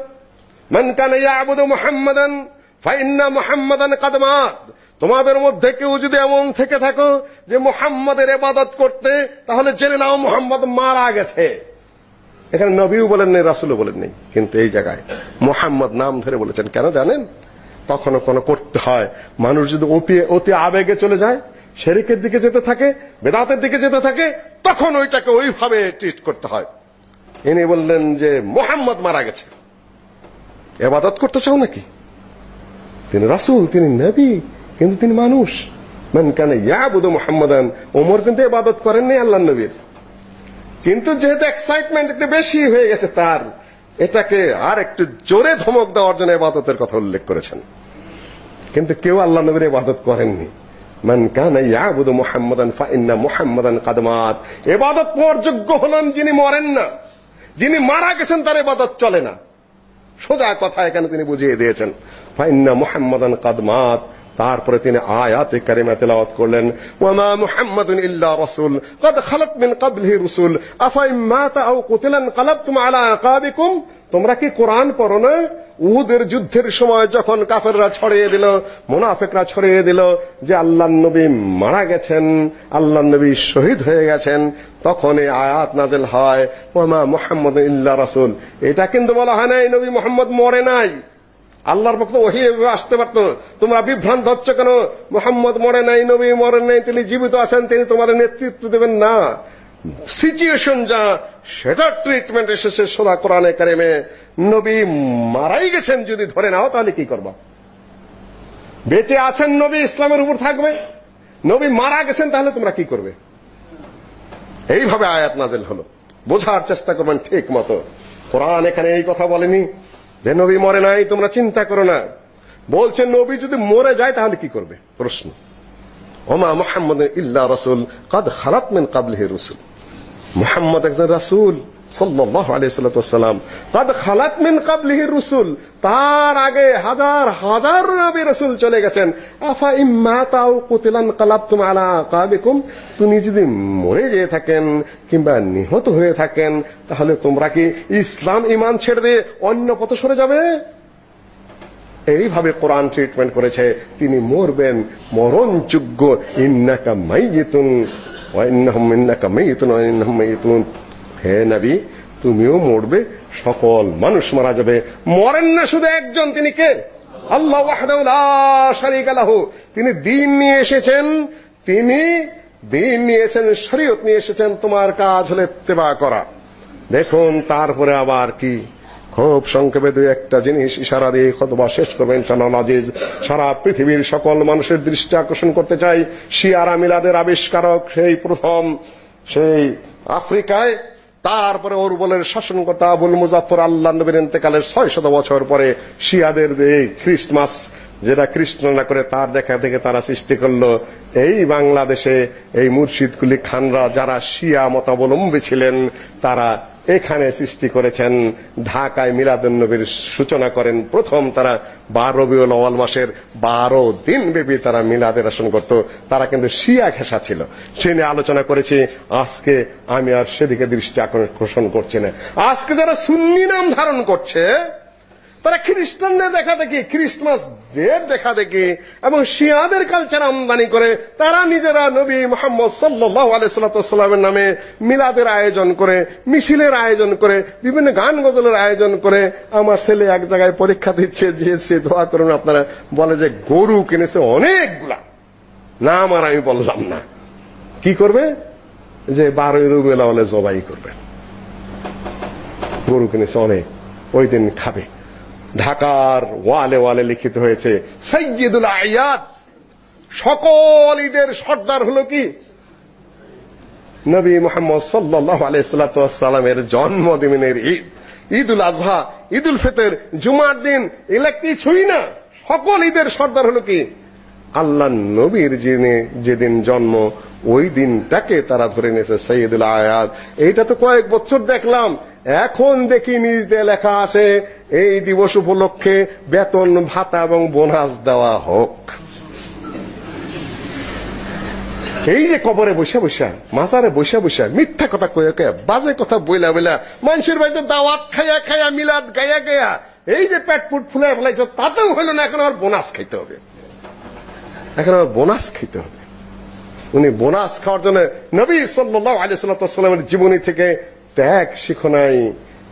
Speaker 1: মান কানা ইয়াবুদু মুহাম্মাদান, ফাইন্না মুহাম্মাদান কাদ মাত। তোমাদের মধ্যে কেউ যদি এমন থেকে থাকো যে মুহাম্মাদের ইবাদত করতে, তাহলে জেনে নাও মুহাম্মদ মারা গেছে। এখানে নবীও বলেন নাই রাসূলও বলেন নাই কিন্তু এই জায়গায় মুহাম্মদ নাম ধরে বলেছেন। কেন জানেন? কখনো কোনো করতে হয়। মানুষ যদি অতি অতি আবেগে চলে যায়, শেরিকের দিকে যেতে থাকে, বেদাতের দিকে যেতে থাকে, তখন ওইটাকে ওইভাবে ট্রিট করতে হয়। ইনি বললেন যে, মোহাম্মদ মারা গেছে। এবাদত করতে চাও নাকি? তিনি রাসূল, তিনি নবী, কিন্তু তিনি মানুষ। মান কানা ইয়াবুদু মুহাম্মাদান ওমর কিন্তু ইবাদত করেননি আল্লাহর নবীর। কিন্তু যেহেতু এক্সাইটমেন্ট একটু বেশি হয়ে গেছে তার, এটাকে আর একটু জোরে ধমক দেওয়ার জন্য ইবাদতের কথা উল্লেখ করেছেন। কিন্তু কেউ আল্লাহ নবীর ইবাদত করেননি। মান কানা ইয়াবুদু মুহাম্মাদান, ফাইন্না মুহাম্মাদান কাদ মাত। ইবাদত যোগ্য হলেন যিনি মরেন না। যিনি মারা গেছেন তার ইবাদত চলে না। সোজা কথা এখানে তিনি বুঝিয়ে দিয়েছেন। ফাইন্না মুহাম্মাদান কাদমাত তারপরে তিনি আয়াতে কারিমা তেলাওয়াত করলেন। ওয়ামা মুহাম্মাদুন ইল্লা রাসূল। কদ খালাত মিন ক্বাবলিহি রাসূল। আফা ইম্মাতা আও কুতিলান ক্বালাবতুম আলা আকাবিকুম। তোমরা কি কুরআন পড়ো না? উহুদের যুদ্ধের সময় যখন কাফেররা ছড়িয়ে দিল, মুনাফিকরা ছড়িয়ে দিল যে আল্লাহর নবী মারা গেছেন আল্লাহর নবী শহীদ হয়ে গেছেন, তখন এই আয়াত নাজেল হয় ওয়ামা মুহাম্মাদুন ইল্লা রাসূল। এটা কিন্তু বলা হয় না এই নবী মুহাম্মদ মরে নাই। আল্লাহর পক্ষ ওহি আসতে পারতো। তোমরা বিভ্রান্ত হচ্ছ কেন? মোহাম্মদ মরে নাই, নবী মরে নাই, তিনি জীবিত আছেন, তিনি তোমার নেতৃত্ব দেবেন না। সিচুয়েশন যা সেটা ট্রিটমেন্ট এসেছে সোদা কোরআনে কারেমে। নবী মারাই গেছেন যদি ধরে নাও, তাহলে কি করব? বেঁচে আছেন নবী, ইসলামের উপর থাকবে। নবী মারা গেছেন, তাহলে তোমরা কি করবে? এইভাবে আয়াত নাজেল হল। বোঝার চেষ্টা করবেন ঠিক মতো। কোরআন এখানে এই কথা বলেনি যে, নবী মরে নাই, তোমরা চিন্তা করো না। বলছেন নবী যদি মরে যায়, তাহলে কি করবে? প্রশ্ন। ওমা মোহাম্মদ ইল্লা রসুল, কাদ খালাত মিন ক্বাবলিহি রাসূল। মোহাম্মদ একজন রাসূল সাল্লাল্লাহু আলাইহি সাল্লাম কদ খালাত মিন ক্বাবলিহি রাসূল। তার আগে হাজার হাজার নবী রাসূল চলে গেছেন। আফা ইম্মাতাও কুতিলান কালাবতুম আলা আকাবিকুম। তুমি যদি মরে যেয়ে থাকেন কিংবা নিহত হয়ে থাকেন, তাহলে তোমরা কি ইসলাম ঈমান ছেড়ে দিয়ে অন্য পথে সরে যাবে? এইভাবে কোরআন ট্রিটমেন্ট করেছে। তিনি মরবেন, মরণযোগ্য। ইন্নাকা মাইয়িতুন ওয়া ইন্নাহুম ইন্নাকা মাইয়িতুন ওয়া ইন্নাহুম মাইয়িতুন হে নবী, তুমিও মরবে, সকল মানুষ মারা যাবে। মরেন না শুধু একজন, তিনি কে? আল্লাহ ওয়াহদাহু লা শারীকা লাহু। তিনি দ্বীন নিয়ে এসেছেন, তিনি দ্বীন নিয়েছেন শরীয়ত নিয়ে এসেছেন, তোমার কাজ হলো ইত্তেবা করা। দেখুন, তারপরে আবার কি? খুব সংক্ষেপে দুই একটা জিনিস ইশারা দিয়ে খতবা শেষ করবেন। ইনশাআল্লাহ আজিজ সারা পৃথিবীর সকল মানুষের দৃষ্টি আকর্ষণ করতে চাই। শিয়ারা মিলাদের আবিষ্কারক, সেই প্রথম, সেই আফ্রিকায়। তারপরে ওরবলের শাসনকর্তা আবুল মুজাফফর আল্লাহ নবীর ইন্তেকালের 600 বছর পরে শিয়াদের এই খ্রিস্টমাস, যেটা কৃষ্ণ না করে তার দেখা থেকে তারা সৃষ্টি করল, এই বাংলাদেশে এই মুর্শিদকুলি খানরা যারা শিয়া মতাবলম্বী ছিলেন, তারা এখানে সৃষ্টি করেছেন ঢাকায় মিলাদুন্নবীর সূচনা করেন। প্রথম তারা বারো রবিউল আওয়াল মাসের বারো দিন ব্যাপী তারা মিলাদের আসন করত। তারা কিন্তু শিয়া ঘেঁষা ছিল। সে নিয়ে আলোচনা করেছি, আজকে আমি আর সেদিকে দৃষ্টি আকর্ষণ করছি না। আজকে যারা সুন্নি নাম ধারণ করছে তারা খ্রিস্টানদের দেখা দেখি ক্রিসমাস ডের দেখা দেখি, এবং শিয়াদের কালচার আমদানি করে, তারা নিজেরা নবী মোহাম্মদ সাল্লাল্লাহু আলাইহি সাল্লামের নামে মিলাদের আয়োজন করে, মিছিলের আয়োজন করে, বিভিন্ন গান গজলের আয়োজন করে, আমার ছেলে এক জায়গায় পরীক্ষা দিচ্ছে যে দোয়া করুন আপনারা, বলে যে গরু কিনেছে অনেকগুলা। নাম আর আমি বললাম না। কি করবে? যে বারোই রবিউল আওয়ালে জবাই করবে। গরু কিনেছে অনেক, ওই দিন খাবে। ঢাকার ওয়ালে ওয়ালে লিখিত হয়েছে সৈয়দুল আয়াত সকল ঈদের সর্দার হলো কি? নবী মোহাম্মদ সাল্লাল্লাহু আলাইহি সাল্লামের জন্মদিনের ঈদ। ঈদুল আজহা, ঈদুল ফিতর, জুমার দিন এগুলা কিছুই না। সকল ঈদের সর্দার হলো কি? আল্লাহ নবীর যিনি যেদিন জন্ম, ওই দিনটাকে তারা ধরে নিয়েছে সৈয়দুল আয়াত এইটা তো কয়েক বছর দেখলাম। এখন দেখি নিজ দিয়ে লেখা আছে, এই দিবস উপলক্ষে বেতন ভাতা এবং বোনাস দেওয়া হোক। এই যে কবরে বসে বসে, মাজারে বসে বসে, মিথ্যা কথা কয়ে কয়ে, বাজে কথা বইলা বইলা, মানুষের বাড়িতে দাওয়াত খাইয়া খাইয়া, মিলাদ গাইয়া গাইয়া, এই যে পেট পুট ফুলে ফেলাইছ, তাতেও হইল না, এখন আবার বোনাস খাইতে হবে। এখন আবার বোনাস খাইতে হবে। উনি বোনাস খাওয়ার জন্য নবী সাল্লাল্লাহু আলাইহি সাল্লামের জীবনী থেকে ত্যাগ শিখো নাই,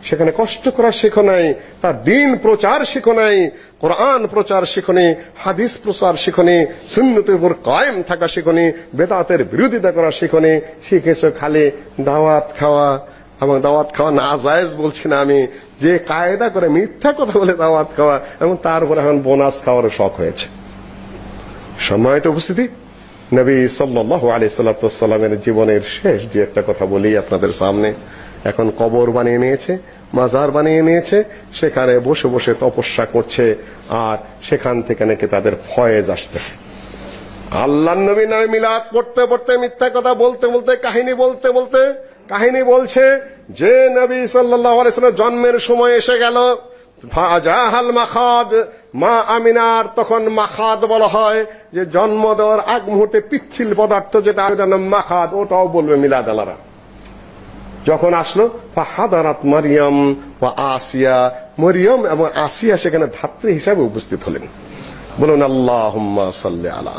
Speaker 1: সেখানে কষ্ট করা শিখো নাই, তার দিন প্রচার শিখো নাই, কোরআন প্রচার শিখনি হাদিস প্রচার শিখনি সুন্নতের উপর কায়েম থাকা শিখনি বেদাতের বিরোধিতা করা শিখনি শিখেছো খালি দাওয়াত খাওয়া, এবং দাওয়াত খাওয়া না জায়েজ বলছি না আমি, যে কায়দা করে মিথ্যা কথা বলে দাওয়াত খাওয়া, এবং তার উপর এখন বোনাস খাওয়ার শখ হয়েছে। সম্মানিত উপস্থিতি, নবী সাল্লাল্লাহু আলাইহি সাল্লামের জীবনের শেষ যে একটা কথা বলি আপনাদের সামনে এখন কবর বানিয়ে নিয়েছে, মাজার বানিয়ে নিয়েছে, সেখানে বসে বসে তপস্যা করছে, আর সেখান থেকে নাকি তাদের ফয়েজ আসতেছে। আল্লাহ নবী নামে মিলাদ পড়তে পড়তে মিথ্যা কথা বলতে বলতে, কাহিনী বলতে বলতে, কাহিনী বলছে, যে নবী সাল্লাল্লাহু সাল্লাম জন্মের সময় এসে গেল ফাজাহাল মাখাদ, মা আমিনার, তখন মাখাদ বলা হয়, যে জন্ম দেওয়ার আগ মুহূর্তে পিচ্ছিল পদার্থ যেটা মাখাদ, ওটাও বলবে মিলাদ আলারা। যখন আসলো, ফাহাদারাত মারিয়াম ওয়া আসিয়া, মরিয়ম এবং আসিয়া সেখানে ধাত্রী হিসাবে উপস্থিত হলেন। বলুন, আল্লাহুম্মা সাল্লি আলা।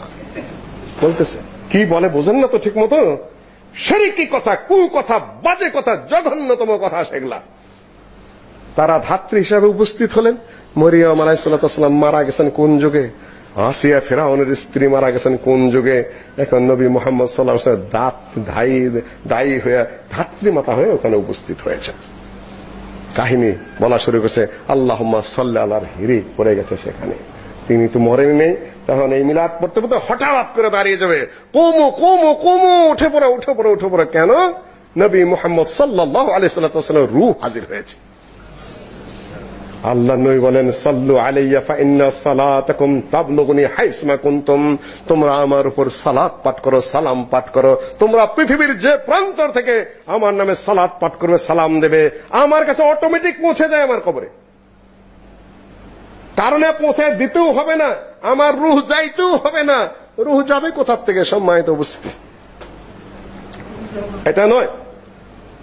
Speaker 1: বলতেছে, কি বলে বোঝেন না তো ঠিক মতো শরিকি কথা, কু কথা, বাজে কথা, জঘন্যতম কথা সেগুলা। তারা ধাত্রী হিসাবে উপস্থিত হলেন। মরিয়ম আলাইহিসসালাম মারা গেছেন কোন যুগে? আসিয়া ফেরাউনের স্ত্রী মারা গেছেন কোন যুগে? এখন নবী মোহাম্মদ ওয়াসাল্লাম দাঁত ধাই, দায়ী হয়ে ধাত্রী মাতা হয়ে ওখানে উপস্থিত হয়েছে। কাহিনী বলা শুরু করেছে, আল্লাহুম্মা সাল্লি আলার হিরি পড়ে গেছে সেখানে। তিনি তো মরেন নেই, তখন এই মিলাদ পড়তে পড়তে হঠাৎ করে দাঁড়িয়ে যাবে। কোমো কোমো কোমো উঠে পড়ে উঠে পড়ে উঠে পড়ে। কেন? নবী মোহাম্মদ সাল্লাল্লাহু আলাইহি সাল্লাম রূহ হাজির হয়েছে। আল্লাহ নবী বলেন, সাল্লু আলাইয়া ফা ইন্না সালাতাকুম তাবলুগুনি হাইসমা কুনতুম। তোমরা আমার উপর সালাত পাঠ করো, সালাম পাঠ করো। তোমরা পৃথিবীর যে প্রান্তর থেকে আমার নামে সালাত পাঠ করবে, সালাম দেবে। আমার কাছে অটোমেটিক পৌঁছে যায় আমার কবরে। কারণে পৌঁছে দিতেও হবে না, আমার রুহ যাইতেও হবে না। রুহ যাবে কোথার থেকে? সম্মানিত উপস্থিতি। এটা নয়।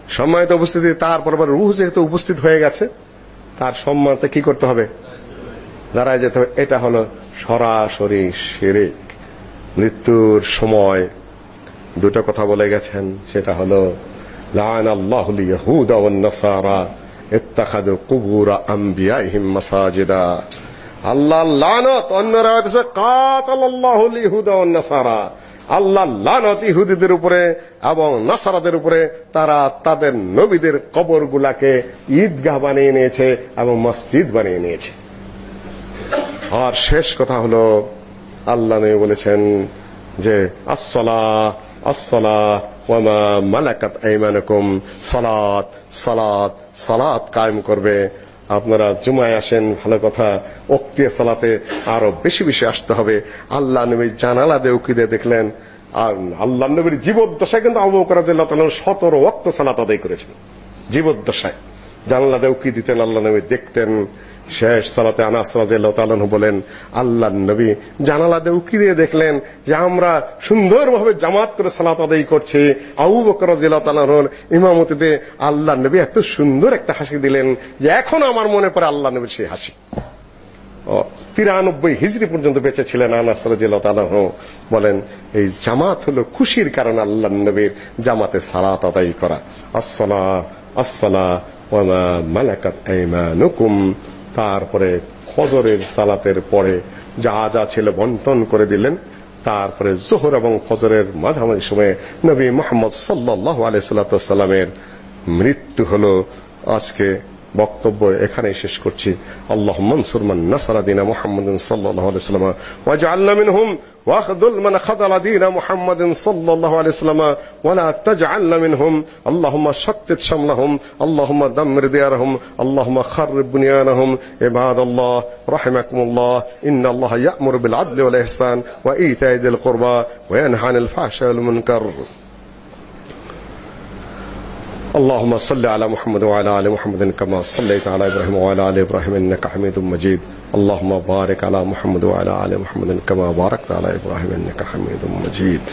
Speaker 1: সম্মানিত উপস্থিতি, তারপর রুহ যেহেতু উপস্থিত হয়ে গেছে তার সম্মানতে কি করতে হবে? দাঁড়ায় যেতে হবে। এটা হলো সরাসরি শিরিক। মৃত্যুর সময় দুটো কথা বলে গেছেন। সেটা হলো লান আল্লাহুল ইয়াহুদা ওয়ান নাসারা ইত্তাখাযু কুবুর আম্বিয়াইহিম মাসাজিদা। আল্লাহ লানত অন্য রাওয়াত আছে কাতালাল্লাহুল ইয়াহুদা ওয়ান নাসারা। আল্লাহ লানত ইহুদিদের উপরে এবং নাসারাদের উপরে তারা তাদের নবীদের কবরগুলাকে ঈদগাহ বানিয়ে নিয়েছে এবং মসজিদ বানিয়ে নিয়েছে। আর শেষ কথা হলো, আল্লাহ নবী বলেছেন যে আসসালা আসসালা ওয়ামা মালাকাত আইমানুকুম, সালাত সালাত সালাত কায়েম করবে। আপনারা জুমায় আসেন, ভালো কথা ওক্তিয়া সালাতে আরও বেশি বেশি আসতে হবে। আল্লাহ নবীর জানালা দেউকিদে দেখলেন, আর আল্লাহ নবীর জীবদ্দশায় কিন্তু আবু বকর রাদিয়াল্লাহু তাআলা 17 ওয়াক্ত সালাত আদায় করেছেন জীবদ্দশায়। জানালা দেউকি দিতেন, আল্লাহ নবী দেখতেন শেষ সালাতে আনাস রাদিয়াল্লাহু তাআলা বলেন আল্লাহ নবী জানালা দেউকি দিয়ে দেখলেন যে আমরা সুন্দরভাবে জামাত করে সালাত আদায় করছি। আবু বকর রাদিয়াল্লাহু তাআলার ইমামতিতে আল্লাহ নবী এত সুন্দর একটা হাসি দিলেন যে এখন আমার মনে পড়ে আল্লাহ নবীর সেই হাসি। তিরানব্বই হিজরি পর্যন্ত বেঁচে ছিলেন আনাস রাদিয়াল্লাহু তাআলা বলেন, এই জামাত হলো খুশির কারণ আল্লাহ নবীর জামাতে সালাত আদায় করা। আসসালা আসসালা ওয়া মা মালাকাত আইমানুকুম। তারপরে ফজরের সালাতের পরে যা যা ছিল বন্টন করে দিলেন, তারপরে জোহর এবং ফজরের মাঝামাঝি সময়ে নবী মোহাম্মদ সাল্লাহ আলাইহি সাল্লামের মৃত্যু হল আজকে বক্তব্য এখানেই শেষ করছি আল্লাহ মনসুর মান নাসারা দিনা মুহাম্মাদিন সাল্লাল্লাহু আলাইহি ওয়াসাল্লাম ওয়াজআলনা মিনহুম واخذل من خذل دين محمد صلى الله عليه وسلم ولا تجعلنا منهم اللهم شتت شملهم اللهم دمر ديارهم اللهم خرب بنيانهم عباد الله رحمكم الله إن الله يأمر بالعدل والإحسان وإيتاء ذي القربى وينهى عن الفحشاء والمنكر اللهم صل على محمد وعلى ال محمد كما صليت على ابراهيم وعلى ال ابراهيم انك حميد مجيد. اللهم بارك على محمد وعلى ال محمد كما باركت على ابراهيم انك حميد مجيد.